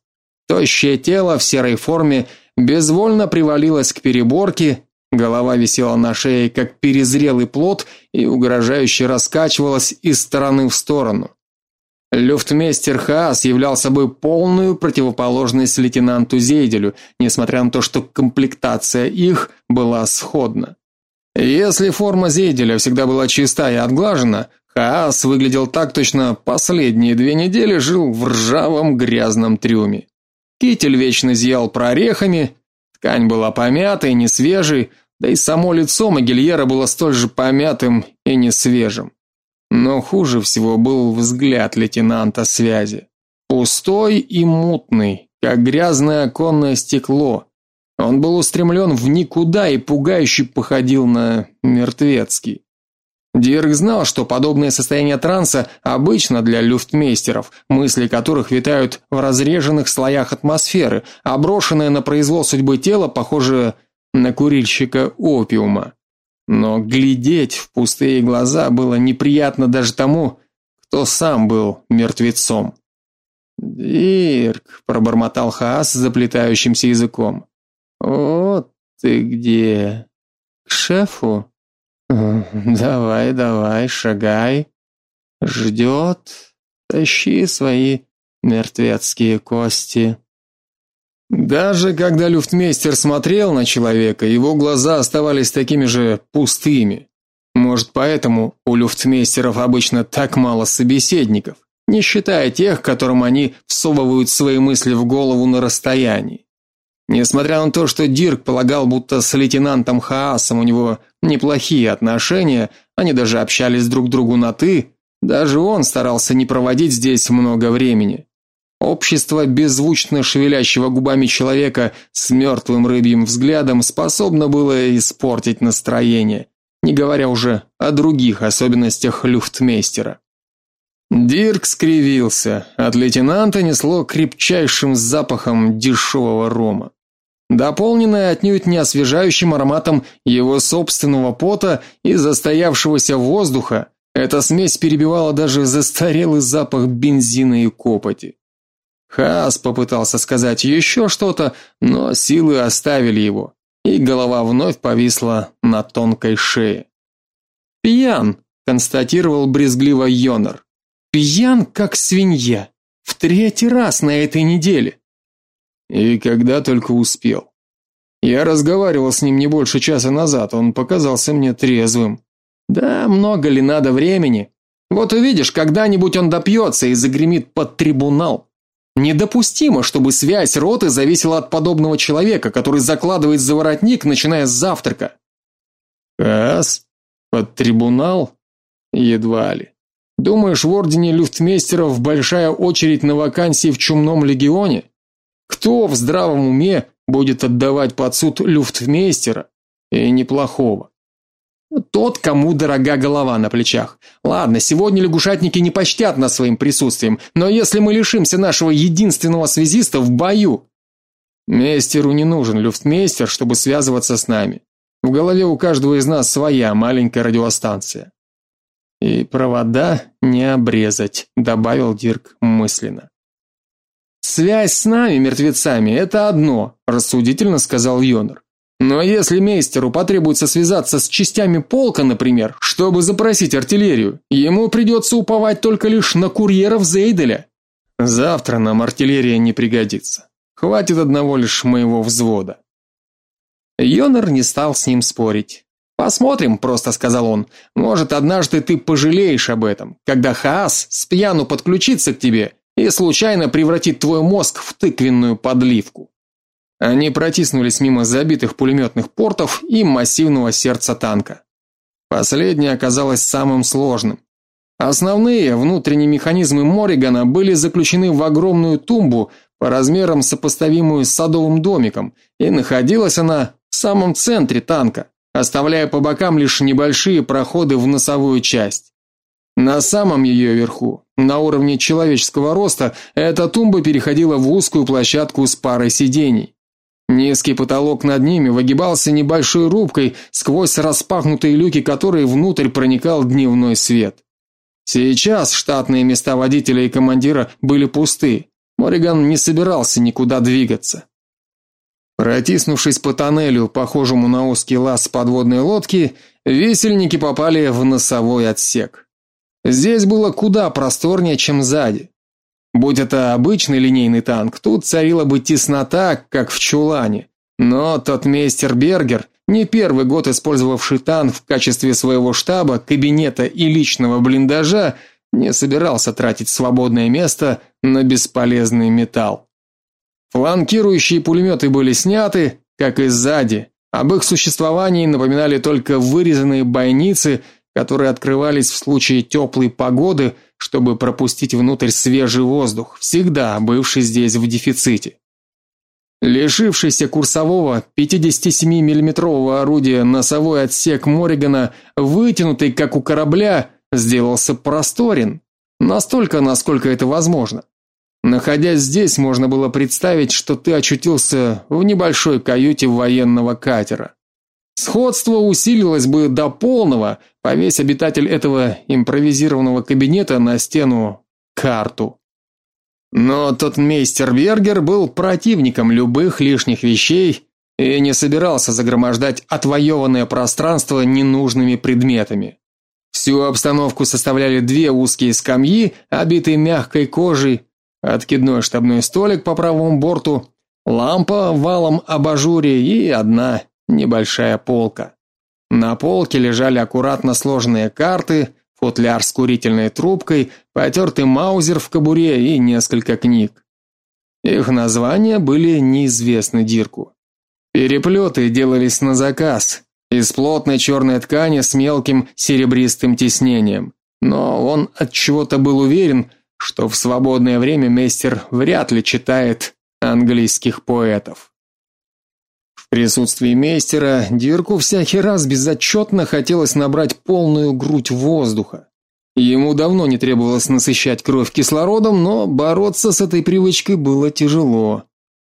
Тощее тело в серой форме безвольно привалилось к переборке, голова висела на шее, как перезрелый плод, и угрожающе раскачивалась из стороны в сторону. Люфтмейстер Хаас являл собой полную противоположность лейтенанту Зейделю, несмотря на то, что комплектация их была сходна. Если форма Зейделя всегда была чиста и отглажена, Хаас выглядел так точно последние две недели жил в ржавом грязном трюме. Китель вечно зиял прорехами, ткань была помятой, не свежей, да и само лицо Могильера было столь же помятым и не свежим. Но хуже всего был взгляд лейтенанта связи. Пустой и мутный, как грязное оконное стекло. Он был устремлен в никуда и пугающе походил на мертвецкий. Дирк знал, что подобное состояние транса обычно для люфтмейстеров, мысли которых витают в разреженных слоях атмосферы, а брошенное на произвол судьбы тело похоже на курильщика опиума. Но глядеть в пустые глаза было неприятно даже тому, кто сам был мертвецом. "Дирк", пробормотал Хаас заплетающимся языком. "Вот ты где? К шефу? Давай, давай, шагай. Ждет. Тащи свои мертвецкие кости". Даже когда люфтмейстер смотрел на человека, его глаза оставались такими же пустыми. Может, поэтому у люфтмейстеров обычно так мало собеседников, не считая тех, которым они всовывают свои мысли в голову на расстоянии. Несмотря на то, что Дирк полагал, будто с лейтенантом Хаасом у него неплохие отношения, они даже общались друг другу на ты, даже он старался не проводить здесь много времени. Общество беззвучно шевелящего губами человека с мертвым рыбьим взглядом способно было испортить настроение, не говоря уже о других особенностях люфтмейстера. Дирк скривился. От лейтенанта несло крепчайшим запахом дешевого рома, дополненное отнюдь не освежающим ароматом его собственного пота и застоявшегося воздуха. Эта смесь перебивала даже застарелый запах бензина и копоти. Хас попытался сказать еще что-то, но силы оставили его, и голова вновь повисла на тонкой шее. Пьян, констатировал брезгливо Йонар. Пьян как свинья. В третий раз на этой неделе. И когда только успел. Я разговаривал с ним не больше часа назад, он показался мне трезвым. Да, много ли надо времени? Вот увидишь, когда-нибудь он допьется и загремит под трибунал. Недопустимо, чтобы связь роты зависела от подобного человека, который закладывает за воротник, начиная с завтрака. Кас? Под трибунал? Едва ли. Думаешь, в ордене люфтмейстеров большая очередь на вакансии в чумном легионе? Кто в здравом уме будет отдавать под суд люфтмейстера и неплохого? Тот, кому дорога голова на плечах. Ладно, сегодня лягушатники не почтят нас своим присутствием, но если мы лишимся нашего единственного связиста в бою, мейстеру не нужен люфтмейстер, чтобы связываться с нами. В голове у каждого из нас своя маленькая радиостанция. И провода не обрезать, добавил Дирк мысленно. Связь с нами, мертвецами это одно, рассудительно сказал Йонер. Но если мейстеру потребуется связаться с частями полка, например, чтобы запросить артиллерию, ему придется уповать только лишь на курьеров Зейделя. Завтра нам артиллерия не пригодится. Хватит одного лишь моего взвода. Йонер не стал с ним спорить. Посмотрим, просто сказал он. Может, однажды ты пожалеешь об этом, когда Хаас с пьяну подключится к тебе и случайно превратит твой мозг в тыквенную подливку. Они протиснулись мимо забитых пулеметных портов и массивного сердца танка. Последнее оказалось самым сложным. Основные внутренние механизмы Моригана были заключены в огромную тумбу по размерам сопоставимую с садовым домиком, и находилась она в самом центре танка, оставляя по бокам лишь небольшие проходы в носовую часть. На самом ее верху, на уровне человеческого роста, эта тумба переходила в узкую площадку с парой сидений. Низкий потолок над ними выгибался небольшой рубкой, сквозь распахнутые люки которой внутрь проникал дневной свет. Сейчас штатные места водителя и командира были пусты. Мориган не собирался никуда двигаться. Протиснувшись по тоннелю, похожему на узкий лаз подводной лодки, весельники попали в носовой отсек. Здесь было куда просторнее, чем сзади. Будь это обычный линейный танк, тут царила бы теснота, как в чулане. Но тот мейстер Бергер, не первый год использовавший танк в качестве своего штаба, кабинета и личного блиндажа, не собирался тратить свободное место на бесполезный металл. Фланкирующие пулеметы были сняты, как и сзади. Об их существовании напоминали только вырезанные бойницы, которые открывались в случае теплой погоды – чтобы пропустить внутрь свежий воздух, всегда бывший здесь в дефиците. Лишившийся курсового 57 миллиметрового орудия носовой отсек Моригана, вытянутый как у корабля, сделался просторен, настолько, насколько это возможно. Находясь здесь, можно было представить, что ты очутился в небольшой каюте военного катера. Сходство усилилось бы до полного, повесь обитатель этого импровизированного кабинета на стену карту. Но тот мейстер Бергер был противником любых лишних вещей и не собирался загромождать отвоеванное пространство ненужными предметами. Всю обстановку составляли две узкие скамьи, обитые мягкой кожей, откидной штабной столик по правому борту, лампа валом абажуре и одна небольшая полка. На полке лежали аккуратно сложенные карты, футляр с курительной трубкой, потертый маузер в кобуре и несколько книг. Их названия были неизвестны Дирку. Переплеты делались на заказ, из плотной черной ткани с мелким серебристым тиснением. Но он от чего-то был уверен, что в свободное время мейстер вряд ли читает английских поэтов. В присутствии мейстера Дирку всякий раз безотчетно хотелось набрать полную грудь воздуха. Ему давно не требовалось насыщать кровь кислородом, но бороться с этой привычкой было тяжело.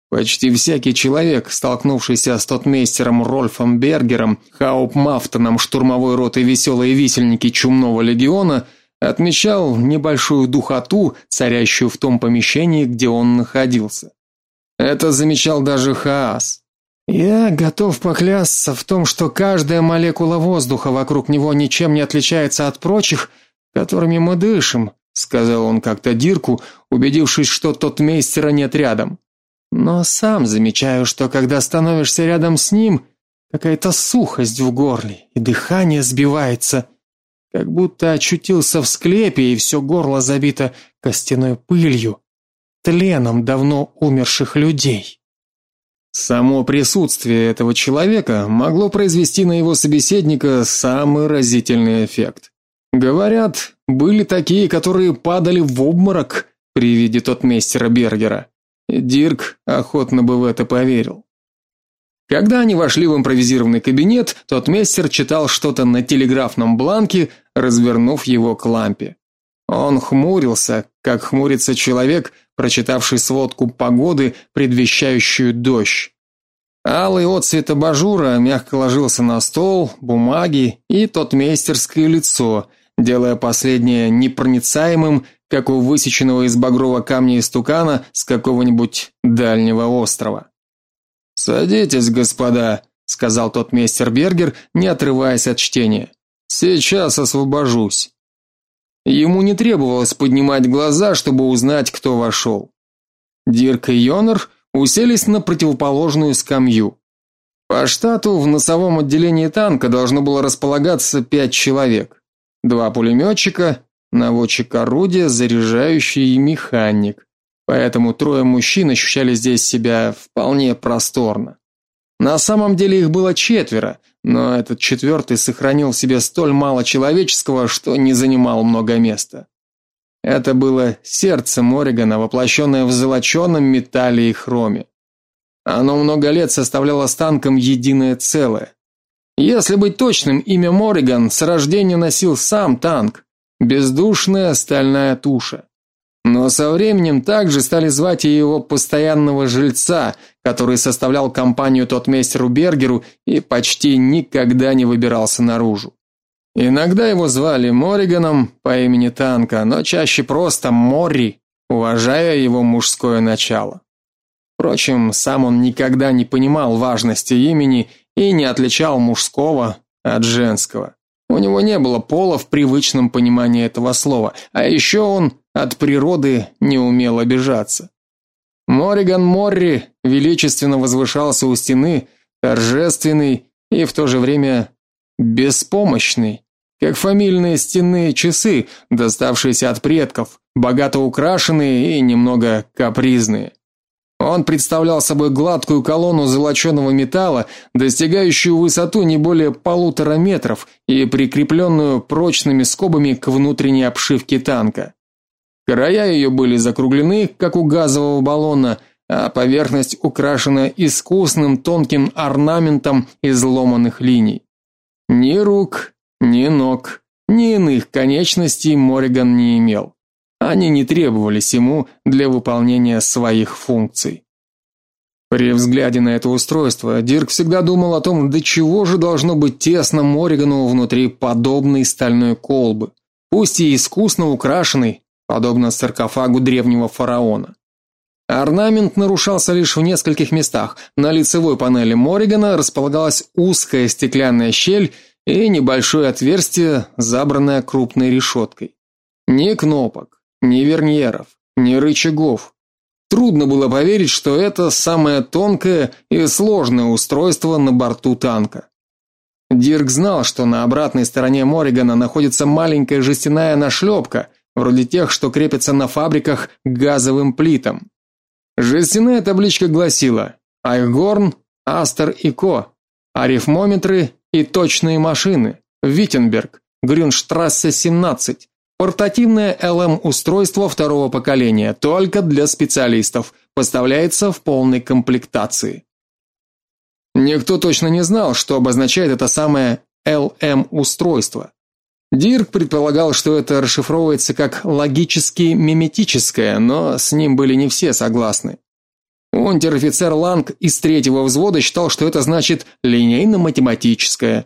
Почти всякий человек, столкнувшийся с тотмейстером Рольфом Бергером, Хаупмафтоном штурмовой роты Веселые висельники Чумного легиона, отмечал небольшую духоту, царящую в том помещении, где он находился. Это замечал даже Хаас. Я готов поклясться в том, что каждая молекула воздуха вокруг него ничем не отличается от прочих, которыми мы дышим, сказал он как-то Дирку, убедившись, что тот мейстера нет рядом. Но сам замечаю, что когда становишься рядом с ним, какая-то сухость в горле, и дыхание сбивается, как будто очутился в склепе, и все горло забито костяной пылью, тленом давно умерших людей. Само присутствие этого человека могло произвести на его собеседника самый разительный эффект. Говорят, были такие, которые падали в обморок при виде тот мистера Бергера. Дирк охотно бы в это поверил. Когда они вошли в импровизированный кабинет, тот мастер читал что-то на телеграфном бланке, развернув его к лампе. Он хмурился, как хмурится человек, прочитавший сводку погоды, предвещающую дождь. Алый отцвет абажура мягко ложился на стол, бумаги и тот мейстерское лицо, делая последнее непроницаемым, как у высеченного из багрового камня истукана с какого-нибудь дальнего острова. "Садитесь, господа", сказал тот мейстер Бергер, не отрываясь от чтения. "Сейчас освобожусь". Ему не требовалось поднимать глаза, чтобы узнать, кто вошел. Дирк и Йонер уселись на противоположную скамью. По штату в носовом отделении танка должно было располагаться пять человек. Два пулеметчика, наводчик орудия, заряжающий и механик. Поэтому трое мужчин ощущали здесь себя вполне просторно. На самом деле их было четверо, но этот четвертый сохранил в себе столь мало человеческого, что не занимал много места. Это было сердце Моригана, воплощенное в золоченом металле и хроме. Оно много лет составляло с танком единое целое. Если быть точным, имя Мориган с рождения носил сам танк, бездушная стальная туша. Но со временем также стали звать и его постоянного жильца, который составлял компанию тот мейстеру Бергеру и почти никогда не выбирался наружу. Иногда его звали Мориганом по имени Танка, но чаще просто Морри, уважая его мужское начало. Впрочем, сам он никогда не понимал важности имени и не отличал мужского от женского. У него не было пола в привычном понимании этого слова, а еще он от природы не умел обижаться. Мориган Морри величественно возвышался у стены, торжественный и в то же время беспомощный, как фамильные стенные часы, доставшиеся от предков, богато украшенные и немного капризные. Он представлял собой гладкую колонну золоченого металла, достигающую высоту не более полутора метров и прикрепленную прочными скобами к внутренней обшивке танка. Края ее были закруглены, как у газового баллона, а поверхность украшена искусным тонким орнаментом из ломаных линий. Ни рук, ни ног, ни иных конечностей Мориган не имел. Они не требовались ему для выполнения своих функций. При взгляде на это устройство Дирк всегда думал о том, до чего же должно быть тесно Моригану внутри подобной стальной колбы, пусть и искусно украшенной, подобно саркофагу древнего фараона. Орнамент нарушался лишь в нескольких местах. На лицевой панели Моригана располагалась узкая стеклянная щель и небольшое отверстие, забранное крупной решеткой. Ни кнопок, ни верньеров, ни рычагов. Трудно было поверить, что это самое тонкое и сложное устройство на борту танка. Дирк знал, что на обратной стороне Моригана находится маленькая жестяная нашлепка – вроде тех, что крепятся на фабриках к газовым плитам. Жестяная табличка гласила: Айгорн, Астер и Ко. Арифмометры и точные машины. Виттенберг, Грюнштрассе 17. Портативное ЛМ-устройство второго поколения, только для специалистов, поставляется в полной комплектации. Никто точно не знал, что обозначает это самое ЛМ-устройство. Дирк предполагал, что это расшифровывается как логически миметическое, но с ним были не все согласны. Унтер-офицер Ланг из третьего взвода считал, что это значит линейно-математическое,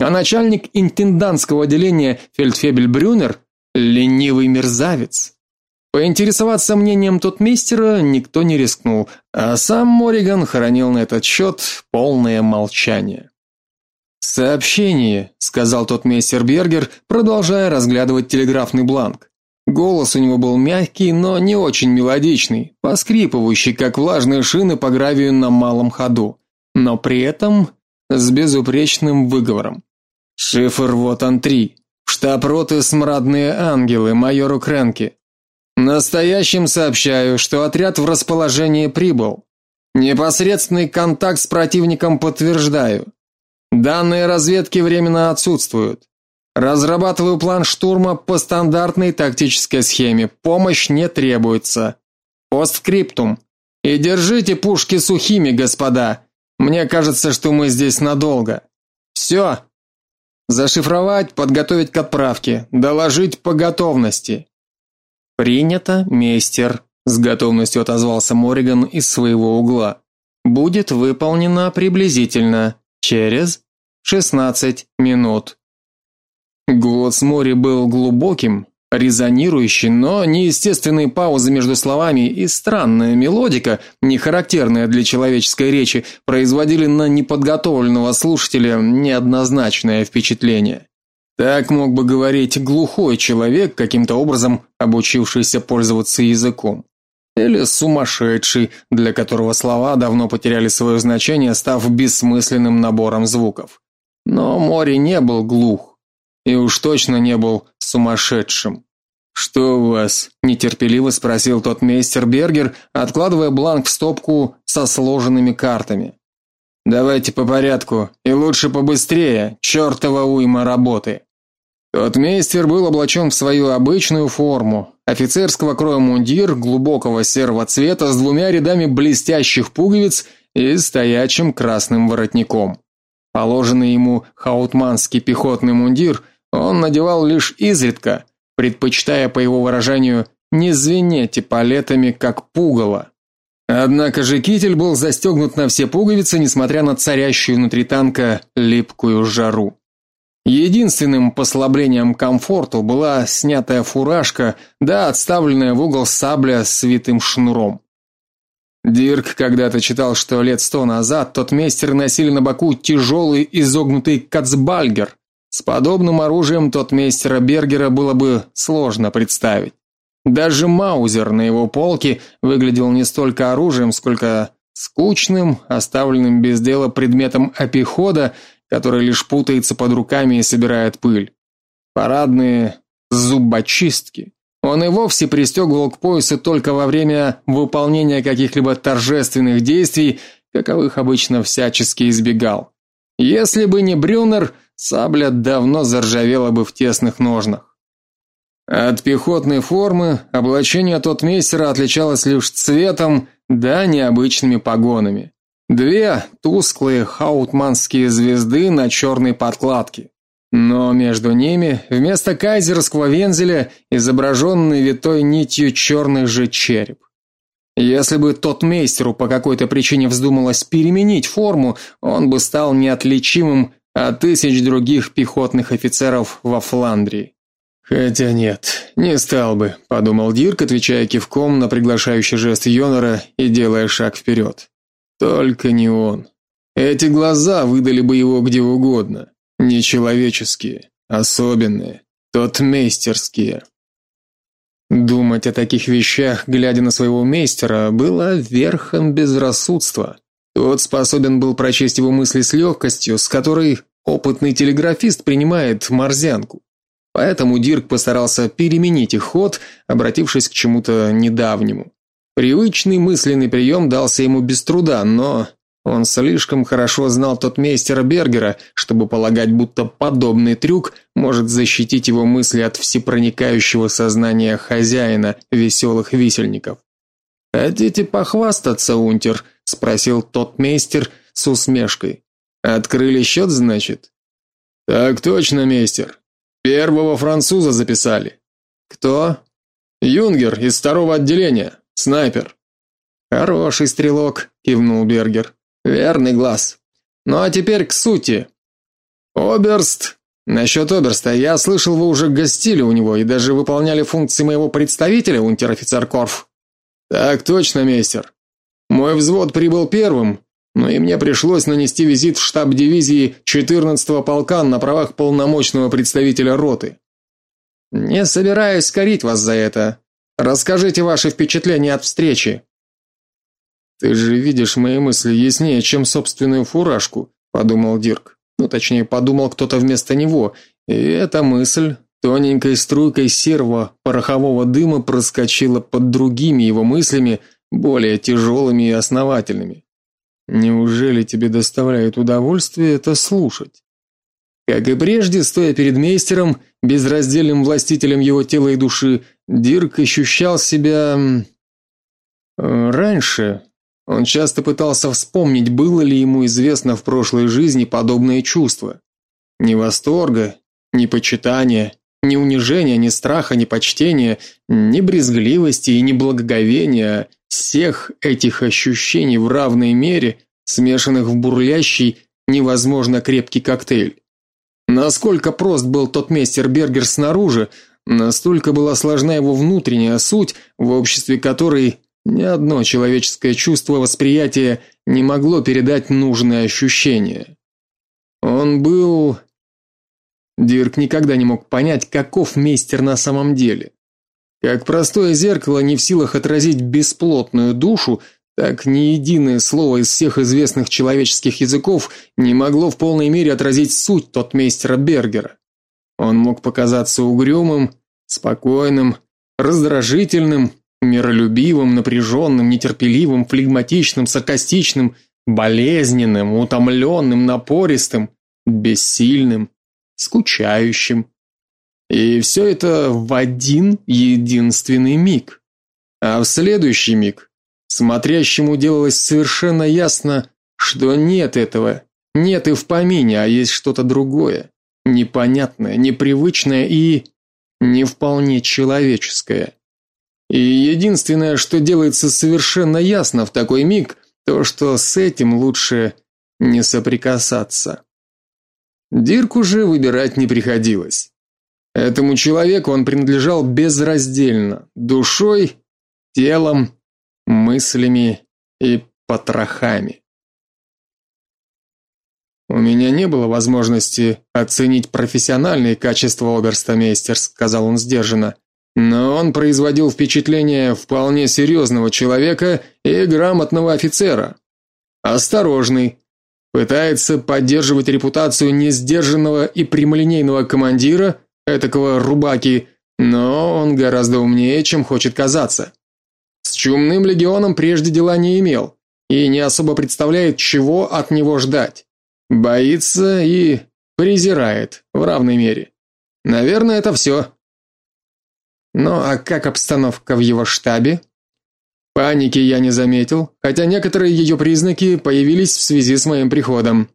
а начальник интендантского отделения фельдфебель Брюнер ленивый мерзавец. Поинтересоваться мнением тот мистера никто не рискнул, а сам Мориган хранил на этот счет полное молчание. Сообщение, сказал тот мейстер Бергер, продолжая разглядывать телеграфный бланк. Голос у него был мягкий, но не очень мелодичный, поскрипывающий, как влажные шины по гравию на малом ходу, но при этом с безупречным выговором. Шифр вот он три. Штаб роты Смрадные ангелы майору Кренке. Настоящим сообщаю, что отряд в расположении прибыл. Непосредственный контакт с противником подтверждаю. Данные разведки временно отсутствуют. Разрабатываю план штурма по стандартной тактической схеме. Помощь не требуется. Постскриптум. И держите пушки сухими, господа. Мне кажется, что мы здесь надолго. Все. Зашифровать, подготовить к отправке, доложить по готовности. Принято, мейстер, с готовностью отозвался Мориган из своего угла. Будет выполнено приблизительно через 16 минут. Голос Мори был глубоким, резонирующий, но неестественные паузы между словами и странная мелодика, не характерная для человеческой речи, производили на неподготовленного слушателя неоднозначное впечатление. Так мог бы говорить глухой человек, каким-то образом обучившийся пользоваться языком. Или сумасшедший, для которого слова давно потеряли свое значение, став бессмысленным набором звуков. Но Мори не был глух и уж точно не был сумасшедшим. Что у вас? нетерпеливо спросил тот мейстер Бергер, откладывая бланк в стопку со сложенными картами. Давайте по порядку, и лучше побыстрее, чертова уйма работы. Тот мейстер был облачен в свою обычную форму, офицерского кроя мундир глубокого серого цвета с двумя рядами блестящих пуговиц и стоячим красным воротником. Положенный ему хаутманский пехотный мундир он надевал лишь изредка, предпочитая, по его выражению, не звенеть эполетами, как пугало. Однако же китель был застегнут на все пуговицы, несмотря на царящую внутри танка липкую жару. Единственным послаблением комфорту была снятая фуражка, да отставленная в угол сабля с витым шнуром. Дирк когда-то читал, что лет сто назад тот мейстер носили на боку тяжелый изогнутый кацбальгер, с подобным оружием тот мейстера Бергера было бы сложно представить. Даже маузер на его полке выглядел не столько оружием, сколько скучным, оставленным без дела предметом опихода, который лишь путается под руками и собирает пыль. Парадные зубочистки. Он и вовсе пристегивал к поясу только во время выполнения каких-либо торжественных действий, каковых обычно всячески избегал. Если бы не Брюнер, сабля давно заржавела бы в тесных ножнах. От пехотной формы облачение тот мейстера отличалось лишь цветом да необычными погонами. Две тусклые хаутманские звезды на черной подкладке. Но между ними вместо кайзерского вензеля изображенный витой нитью черный же череп. Если бы тот мейстеру по какой-то причине вздумалось переменить форму, он бы стал неотличимым от тысяч других пехотных офицеров во Фландрии. Хотя нет, не стал бы, подумал Дирк, отвечая кивком на приглашающий жест Йонора и делая шаг вперед. Только не он. Эти глаза выдали бы его где угодно, нечеловеческие, особенные, тот мейстерские. Думать о таких вещах, глядя на своего мейстера, было верхом безрассудства. Тот способен был прочесть его мысли с легкостью, с которой опытный телеграфист принимает морзянку. Поэтому Дирк постарался переменить их ход, обратившись к чему-то недавнему. Привычный мысленный прием дался ему без труда, но он слишком хорошо знал тот мейстера Бергера, чтобы полагать, будто подобный трюк может защитить его мысли от всепроникающего сознания хозяина веселых висельников. Хотите похвастаться, унтер? спросил тот мейстер с усмешкой. Открыли счет, значит? Так точно, мейстер. Первого француза записали. Кто? Юнгер из второго отделения, снайпер. Хороший стрелок, кивнул Бергер. Верный глаз. Ну а теперь к сути. Оберст. Насчет оберста я слышал, вы уже гостили у него и даже выполняли функции моего представителя, унтер-офицер Корф. Так точно, мейстер. Мой взвод прибыл первым, но и мне пришлось нанести визит в штаб дивизии 14-го полка на правах полномочного представителя роты. Не собираюсь корить вас за это. Расскажите ваши впечатления от встречи. Ты же видишь мои мысли яснее, чем собственную фуражку, подумал Дирк. Ну, точнее, подумал кто-то вместо него, и эта мысль тоненькой струйкой серого порохового дыма проскочила под другими его мыслями, более тяжелыми и основательными. Неужели тебе доставляет удовольствие это слушать? Как и прежде, стоя перед мейстером, безраздельным властителем его тела и души, Дирк ощущал себя э, раньше он часто пытался вспомнить, было ли ему известно в прошлой жизни подобное чувство. Ни восторга, ни почитания, ни унижения, ни страха, ни почтения, ни брезгливости и ни благоговения, всех этих ощущений в равной мере, смешанных в бурлящий, невозможно крепкий коктейль. Насколько прост был тот мистер Бергер снаружи, настолько была сложна его внутренняя суть, в обществе которой ни одно человеческое чувство восприятия не могло передать нужное ощущение. Он был Дирк никогда не мог понять, каков мейстер на самом деле. Как простое зеркало не в силах отразить бесплотную душу, так ни единое слово из всех известных человеческих языков не могло в полной мере отразить суть тот мейстера Бергера. Он мог показаться угрюмым, спокойным, раздражительным, миролюбивым, напряженным, нетерпеливым, флегматичным, саркастичным, болезненным, утомленным, напористым, бессильным, скучающим. И все это в один единственный миг. А в следующий миг смотрящему делалось совершенно ясно, что нет этого, нет и в помине, а есть что-то другое, непонятное, непривычное и не вполне человеческое. И единственное, что делается совершенно ясно в такой миг, то что с этим лучше не соприкасаться. Дирку же выбирать не приходилось. Этому человеку он принадлежал безраздельно, душой, телом, мыслями и потрохами. У меня не было возможности оценить профессиональные качества оберстамейстер, сказал он сдержанно. Но он производил впечатление вполне серьезного человека и грамотного офицера. Осторожный, пытается поддерживать репутацию несдержанного и прямолинейного командира, этакого рубаки, но он гораздо умнее, чем хочет казаться. Чумным легионом прежде дела не имел и не особо представляет, чего от него ждать. Боится и презирает в равной мере. Наверное, это все. Ну а как обстановка в его штабе? Паники я не заметил, хотя некоторые ее признаки появились в связи с моим приходом.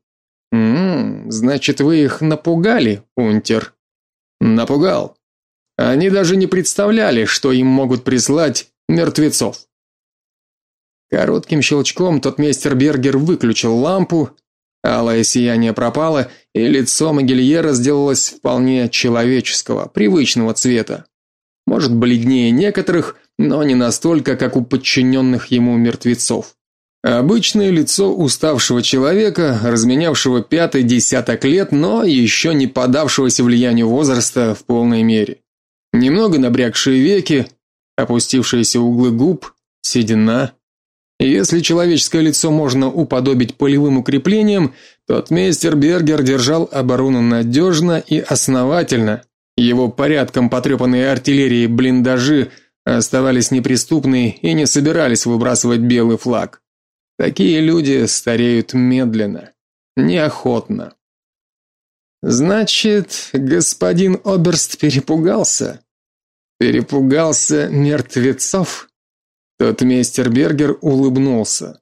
М, значит, вы их напугали, унтер. Напугал. Они даже не представляли, что им могут прислать мертвецов. Коротким щелчком тот мистер Бергер выключил лампу, алое сияние пропало, и лицо Магильера сделалось вполне человеческого, привычного цвета может бледнее некоторых, но не настолько, как у подчиненных ему мертвецов. Обычное лицо уставшего человека, разменявшего пятый десяток лет, но еще не поддавшегося влиянию возраста в полной мере. Немного набрякшие веки, опустившиеся углы губ, седина. Если человеческое лицо можно уподобить полевым укреплениям, то отмейстер Бергер держал оборону надежно и основательно, его порядком потрепанные артиллерией блиндажи оставались неприступны и не собирались выбрасывать белый флаг. Такие люди стареют медленно, неохотно. Значит, господин Оберст перепугался. Перепугался мертвецов. Тот мистер Бергер улыбнулся.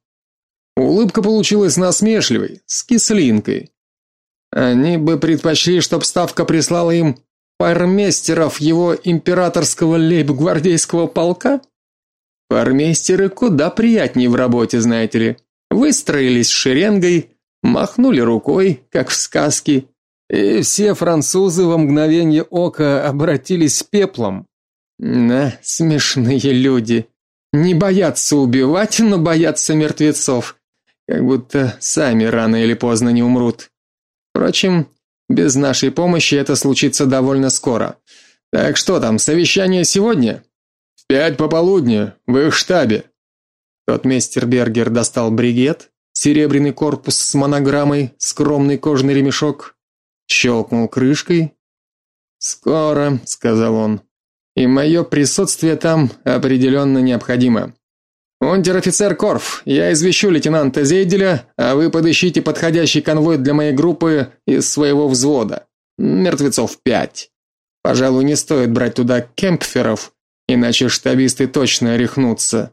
Улыбка получилась насмешливой, с кислинкой. Они бы предпочли, чтоб ставка прислала им пармейстеров его императорского лейб-гвардейского полка? Пармейстеры куда приятнее в работе, знаете ли. Выстроились шеренгой, махнули рукой, как в сказке, и все французы во мгновение ока обратились пеплом. На, смешные люди. Не боятся убивать, но боятся мертвецов, как будто сами рано или поздно не умрут. Впрочем, без нашей помощи это случится довольно скоро. Так что там, совещание сегодня? В пять пополудни в их штабе. Тот мистер Бергер достал бригет, серебряный корпус с монограммой, скромный кожаный ремешок, щелкнул крышкой. "Скоро", сказал он. "И мое присутствие там определенно необходимо. Унтер-офицер Корф, я извещу лейтенанта Зейделя, а вы подыщите подходящий конвой для моей группы из своего взвода. Мертвецов пять. Пожалуй, не стоит брать туда кемпферов, иначе штабисты точно рехнутся.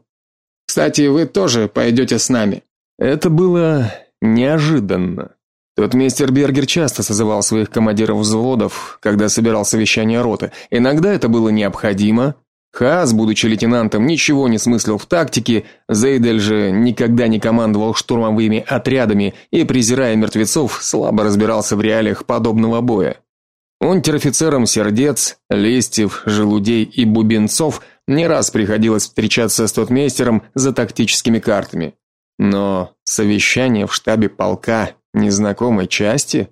Кстати, вы тоже пойдете с нами. Это было неожиданно. Тот мистер Бергер часто созывал своих командиров взводов, когда собирал совещание роты. Иногда это было необходимо. Хаас, будучи лейтенантом, ничего не смыслил в тактике, Зейдель же никогда не командовал штурмовыми отрядами и, презирая мертвецов, слабо разбирался в реалиях подобного боя. Унтер-офицерам Сердец, Листьев, Желудей и Бубенцов не раз приходилось встречаться с тотмейстером за тактическими картами. Но совещание в штабе полка незнакомой части?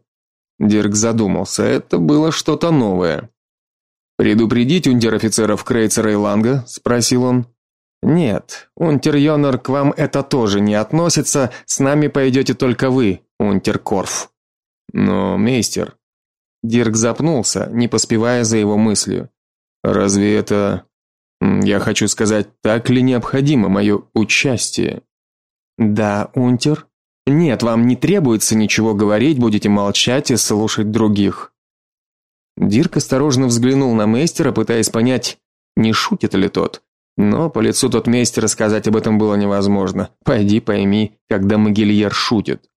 Дирк задумался, это было что-то новое. Предупредить унтер-офицеров Крейцера и Ланга, спросил он. Нет, унтер-йонер, к вам это тоже не относится, с нами пойдете только вы, унтер-корф. Но, мейстер, Дирк запнулся, не поспевая за его мыслью. Разве это я хочу сказать, так ли необходимо мое участие? Да, унтер. Нет, вам не требуется ничего говорить, будете молчать и слушать других. Дирк осторожно взглянул на мейстера, пытаясь понять, не шутит ли тот. Но по лицу тот мейстера сказать об этом было невозможно. Пойди пойми, когда Могильер шутит.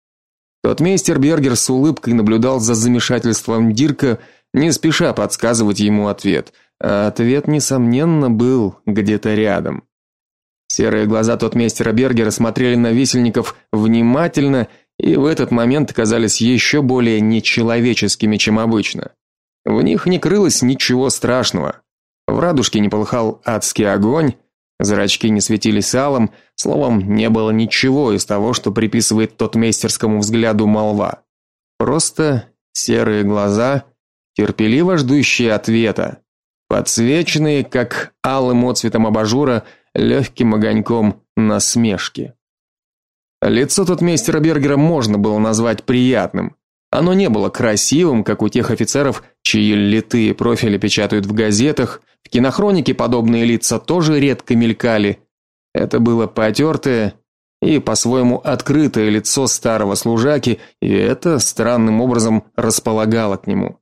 Тот мейстер Бергер с улыбкой наблюдал за замешательством Дирка, не спеша подсказывать ему ответ. А ответ несомненно был где-то рядом. Серые глаза тот мейстера Бергера смотрели на висельников внимательно и в этот момент казались еще более нечеловеческими, чем обычно. В них не крылось ничего страшного. В радужке не полыхал адский огонь, Зрачки не светились алым, словом, не было ничего из того, что приписывает тот мейстерскому взгляду молва. Просто серые глаза, терпеливо ждущие ответа, подсвеченные, как алым отцветом абажура, легким огоньком насмешки. Лицо тот мейстера Бергера можно было назвать приятным. Оно не было красивым, как у тех офицеров, чьи литые профили печатают в газетах, в кинохронике подобные лица тоже редко мелькали. Это было потертое и по-своему открытое лицо старого служаки, и это странным образом располагало к нему.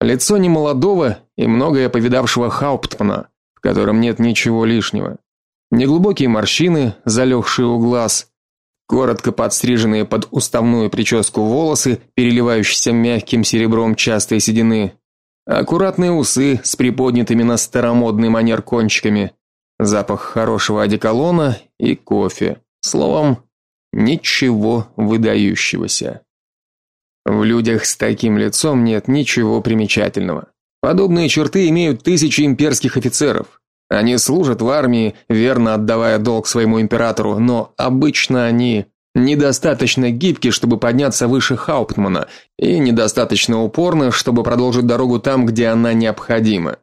Лицо немолодого и многое повидавшего Хауптмана, в котором нет ничего лишнего. Неглубокие морщины, залегшие у глаз, коротко подстриженные под уставную прическу волосы, переливающиеся мягким серебром частые седины, аккуратные усы с приподнятыми на старомодный манер кончиками, запах хорошего одеколона и кофе. Словом, ничего выдающегося. В людях с таким лицом нет ничего примечательного. Подобные черты имеют тысячи имперских офицеров. Они служат в армии, верно отдавая долг своему императору, но обычно они недостаточно гибки, чтобы подняться выше Хауптмана, и недостаточно упорны, чтобы продолжить дорогу там, где она необходима.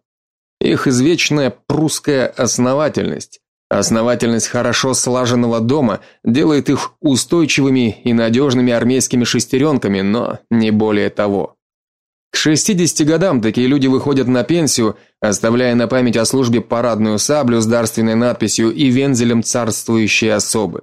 Их извечная прусская основательность, основательность хорошо слаженного дома делает их устойчивыми и надежными армейскими шестеренками, но не более того. К 60 годам такие люди выходят на пенсию, оставляя на память о службе парадную саблю с дарственной надписью и вензелем царствующей особы.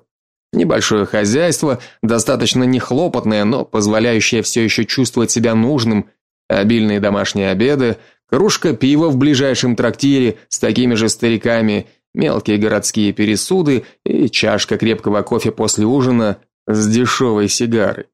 Небольшое хозяйство, достаточно нехлопотное, но позволяющее все еще чувствовать себя нужным, обильные домашние обеды, кружка пива в ближайшем трактире с такими же стариками, мелкие городские пересуды и чашка крепкого кофе после ужина с дешевой сигарой.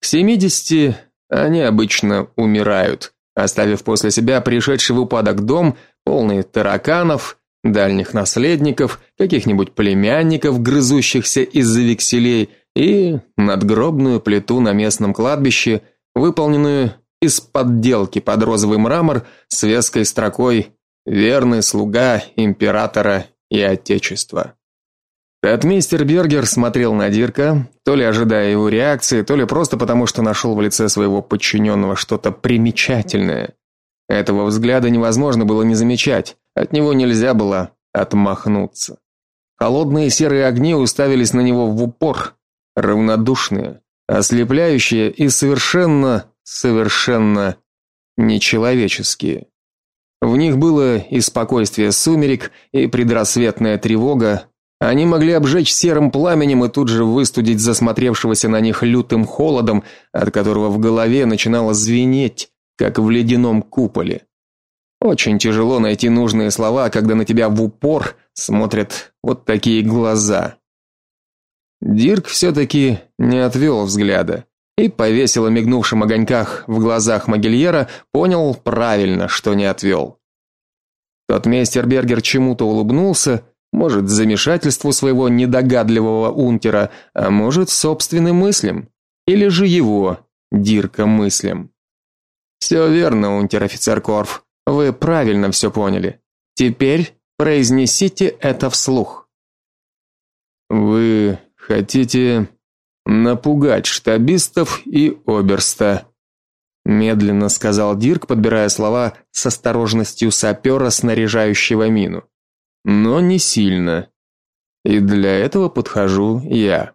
К 70 они обычно умирают, оставив после себя пришедший в упадок дом, полный тараканов, дальних наследников, каких-нибудь племянников, грызущихся из-за векселей, и надгробную плиту на местном кладбище, выполненную из подделки под розовый мрамор с веской строкой «Верный слуга императора и отечества». Татмейстер Бергер смотрел на Дирка, то ли ожидая его реакции, то ли просто потому, что нашел в лице своего подчиненного что-то примечательное. Этого взгляда невозможно было не замечать, от него нельзя было отмахнуться. Холодные серые огни уставились на него в упор, равнодушные, ослепляющие и совершенно, совершенно нечеловеческие. В них было и спокойствие сумерек, и предрассветная тревога. Они могли обжечь серым пламенем и тут же выстудить засмотревшегося на них лютым холодом, от которого в голове начинало звенеть, как в ледяном куполе. Очень тяжело найти нужные слова, когда на тебя в упор смотрят вот такие глаза. Дирк все-таки не отвел взгляда и по весело мигнувшим огоньках в глазах Могильера понял правильно, что не отвел. Тот мейстер Бергер чему-то улыбнулся, может, замешательству своего недогадливого унтера, а может, собственным мыслям, или же его, Дирка, мыслям. «Все верно, унтер-офицер Корф. Вы правильно все поняли. Теперь произнесите это вслух. Вы хотите напугать штабистов и оберста, медленно сказал Дирк, подбирая слова с осторожностью сапера, снаряжающего мину. Но не сильно. И для этого подхожу я.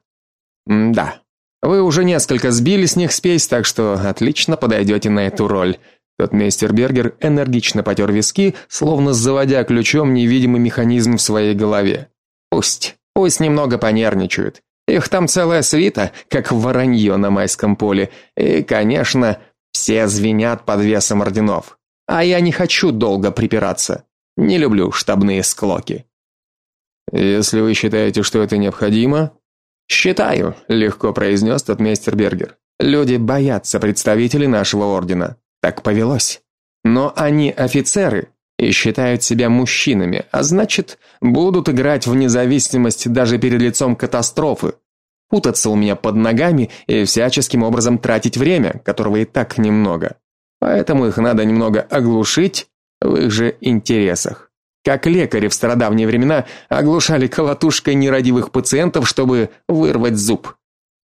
М да. Вы уже несколько сбили с них спесь, так что отлично подойдете на эту роль. Тот мейстер Бергер энергично потер виски, словно заводя ключом невидимый механизм в своей голове. Пусть, пусть немного понервничают. Их там целая свита, как воронье на майском поле. И, конечно, все звенят под весом орденов. А я не хочу долго припираться. Не люблю штабные склоки. Если вы считаете, что это необходимо, считаю, легко произнес тот мейстер Бергер. Люди боятся представителей нашего ордена. Так повелось. Но они офицеры и считают себя мужчинами, а значит, будут играть в независимость даже перед лицом катастрофы. Путаться у меня под ногами и всяческим образом тратить время, которого и так немного. Поэтому их надо немного оглушить в их же интересах. Как лекари в стародавние времена оглушали колотушкой нерадивых пациентов, чтобы вырвать зуб.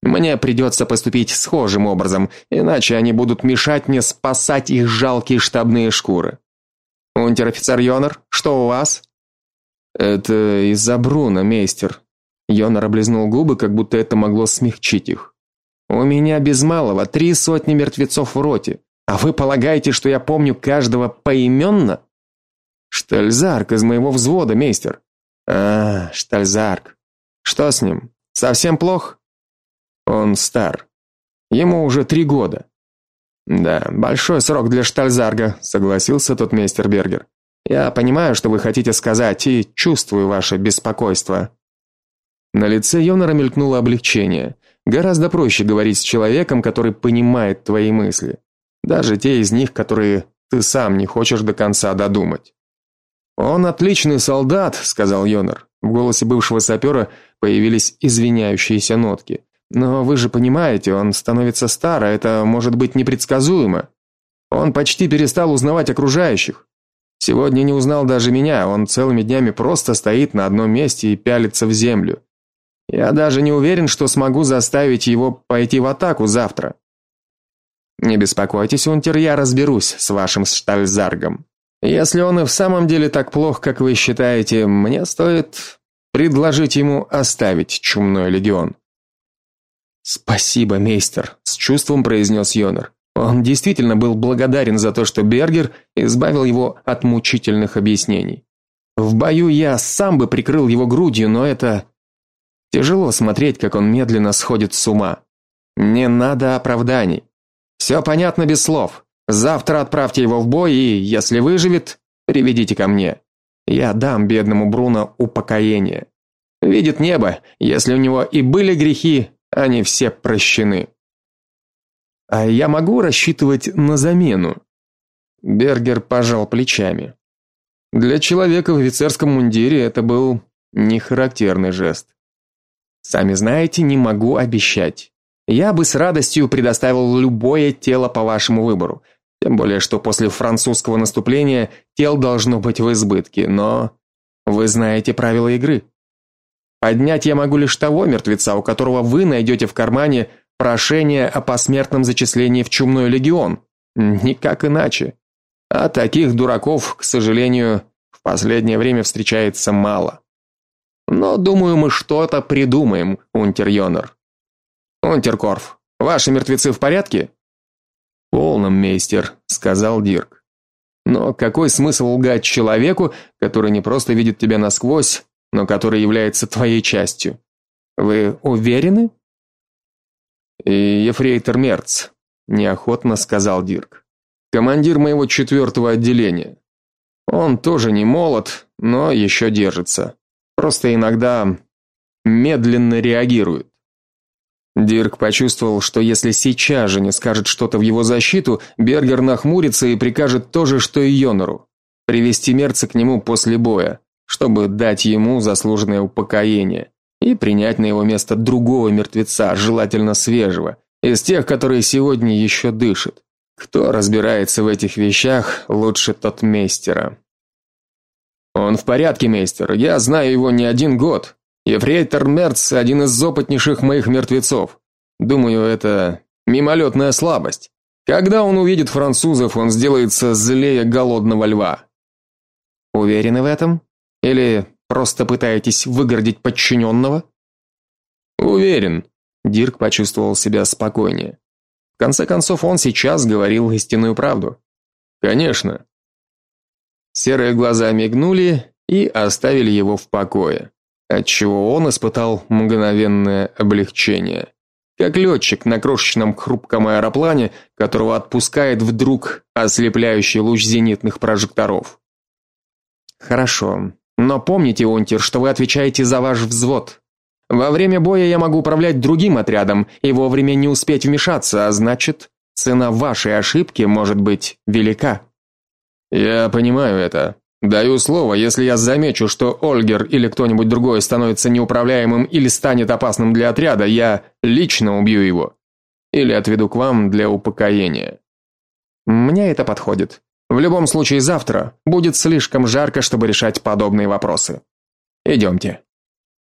Мне придется поступить схожим образом, иначе они будут мешать мне спасать их жалкие штабные шкуры. Унтер-офицер Йонер, что у вас? Это из-за Бруна, мейстер. Йонер облизнул губы, как будто это могло смягчить их. У меня без малого три сотни мертвецов в роте, а вы полагаете, что я помню каждого поименно? Штальзарк из моего взвода, мейстер. А, Штальзарк. Что с ним? Совсем плохо? Он стар. Ему уже три года. Да, большой срок для Штальзарга, согласился тот мейстер Бергер. Я понимаю, что вы хотите сказать, и чувствую ваше беспокойство. На лице Йонора мелькнуло облегчение. Гораздо проще говорить с человеком, который понимает твои мысли, даже те из них, которые ты сам не хочешь до конца додумать. Он отличный солдат, сказал Йонор. В голосе бывшего сапера появились извиняющиеся нотки. Но вы же понимаете, он становится стар, а это может быть непредсказуемо. Он почти перестал узнавать окружающих. Сегодня не узнал даже меня, он целыми днями просто стоит на одном месте и пялится в землю. Я даже не уверен, что смогу заставить его пойти в атаку завтра. Не беспокойтесь, Унтер, я разберусь с вашим Штальзаргом. Если он и в самом деле так плох, как вы считаете, мне стоит предложить ему оставить чумной легион. Спасибо, мейстер, с чувством произнес Йонер. Он действительно был благодарен за то, что Бергер избавил его от мучительных объяснений. В бою я сам бы прикрыл его грудью, но это тяжело смотреть, как он медленно сходит с ума. Не надо оправданий. Все понятно без слов. Завтра отправьте его в бой и, если выживет, приведите ко мне. Я дам бедному Бруно упокоение. Видит небо, если у него и были грехи, они все прощены. А я могу рассчитывать на замену? Бергер пожал плечами. Для человека в офицерском мундире это был не характерный жест. Сами знаете, не могу обещать. Я бы с радостью предоставил любое тело по вашему выбору, тем более что после французского наступления тел должно быть в избытке, но вы знаете правила игры. Поднять я могу лишь того мертвеца, у которого вы найдете в кармане прошение о посмертном зачислении в чумной легион. Никак иначе. А таких дураков, к сожалению, в последнее время встречается мало. Но, думаю, мы что-то придумаем, Унтерьонер. Унтеркорф, ваши мертвецы в порядке? В полном, мейстер, сказал Дирк. Но какой смысл лгать человеку, который не просто видит тебя насквозь, но который является твоей частью? Вы уверены? И ефрейтор Мерц, неохотно сказал Дирк. Командир моего четвертого отделения. Он тоже не молод, но еще держится. Просто иногда медленно реагирует. Дирк почувствовал, что если сейчас же не скажет что-то в его защиту, Бергер нахмурится и прикажет то же, что и Йонору привести Мерца к нему после боя, чтобы дать ему заслуженное упокоение и принять на его место другого мертвеца, желательно свежего, из тех, которые сегодня еще дышат. Кто разбирается в этих вещах, лучше тот мейстера. Он в порядке, мейстер. Я знаю его не один год. Ефрейтор Мерц один из опытнейших моих мертвецов. Думаю, это мимолетная слабость. Когда он увидит французов, он сделается злее голодного льва. Уверены в этом? Или просто пытаетесь выгородить подчиненного?» Уверен. Дирк почувствовал себя спокойнее. В конце концов, он сейчас говорил истинную правду. Конечно. Серые глаза мигнули и оставили его в покое отчего он испытал мгновенное облегчение. Как летчик на крошечном хрупком аэроплане, которого отпускает вдруг ослепляющий луч зенитных прожекторов. Хорошо. Но помните, Унтер, что вы отвечаете за ваш взвод. Во время боя я могу управлять другим отрядом и вовремя не успеть вмешаться, а значит, цена вашей ошибки может быть велика. Я понимаю это, Даю слово, если я замечу, что Ольгер или кто-нибудь другой становится неуправляемым или станет опасным для отряда, я лично убью его или отведу к вам для упокоения. Мне это подходит. В любом случае завтра будет слишком жарко, чтобы решать подобные вопросы. Идемте.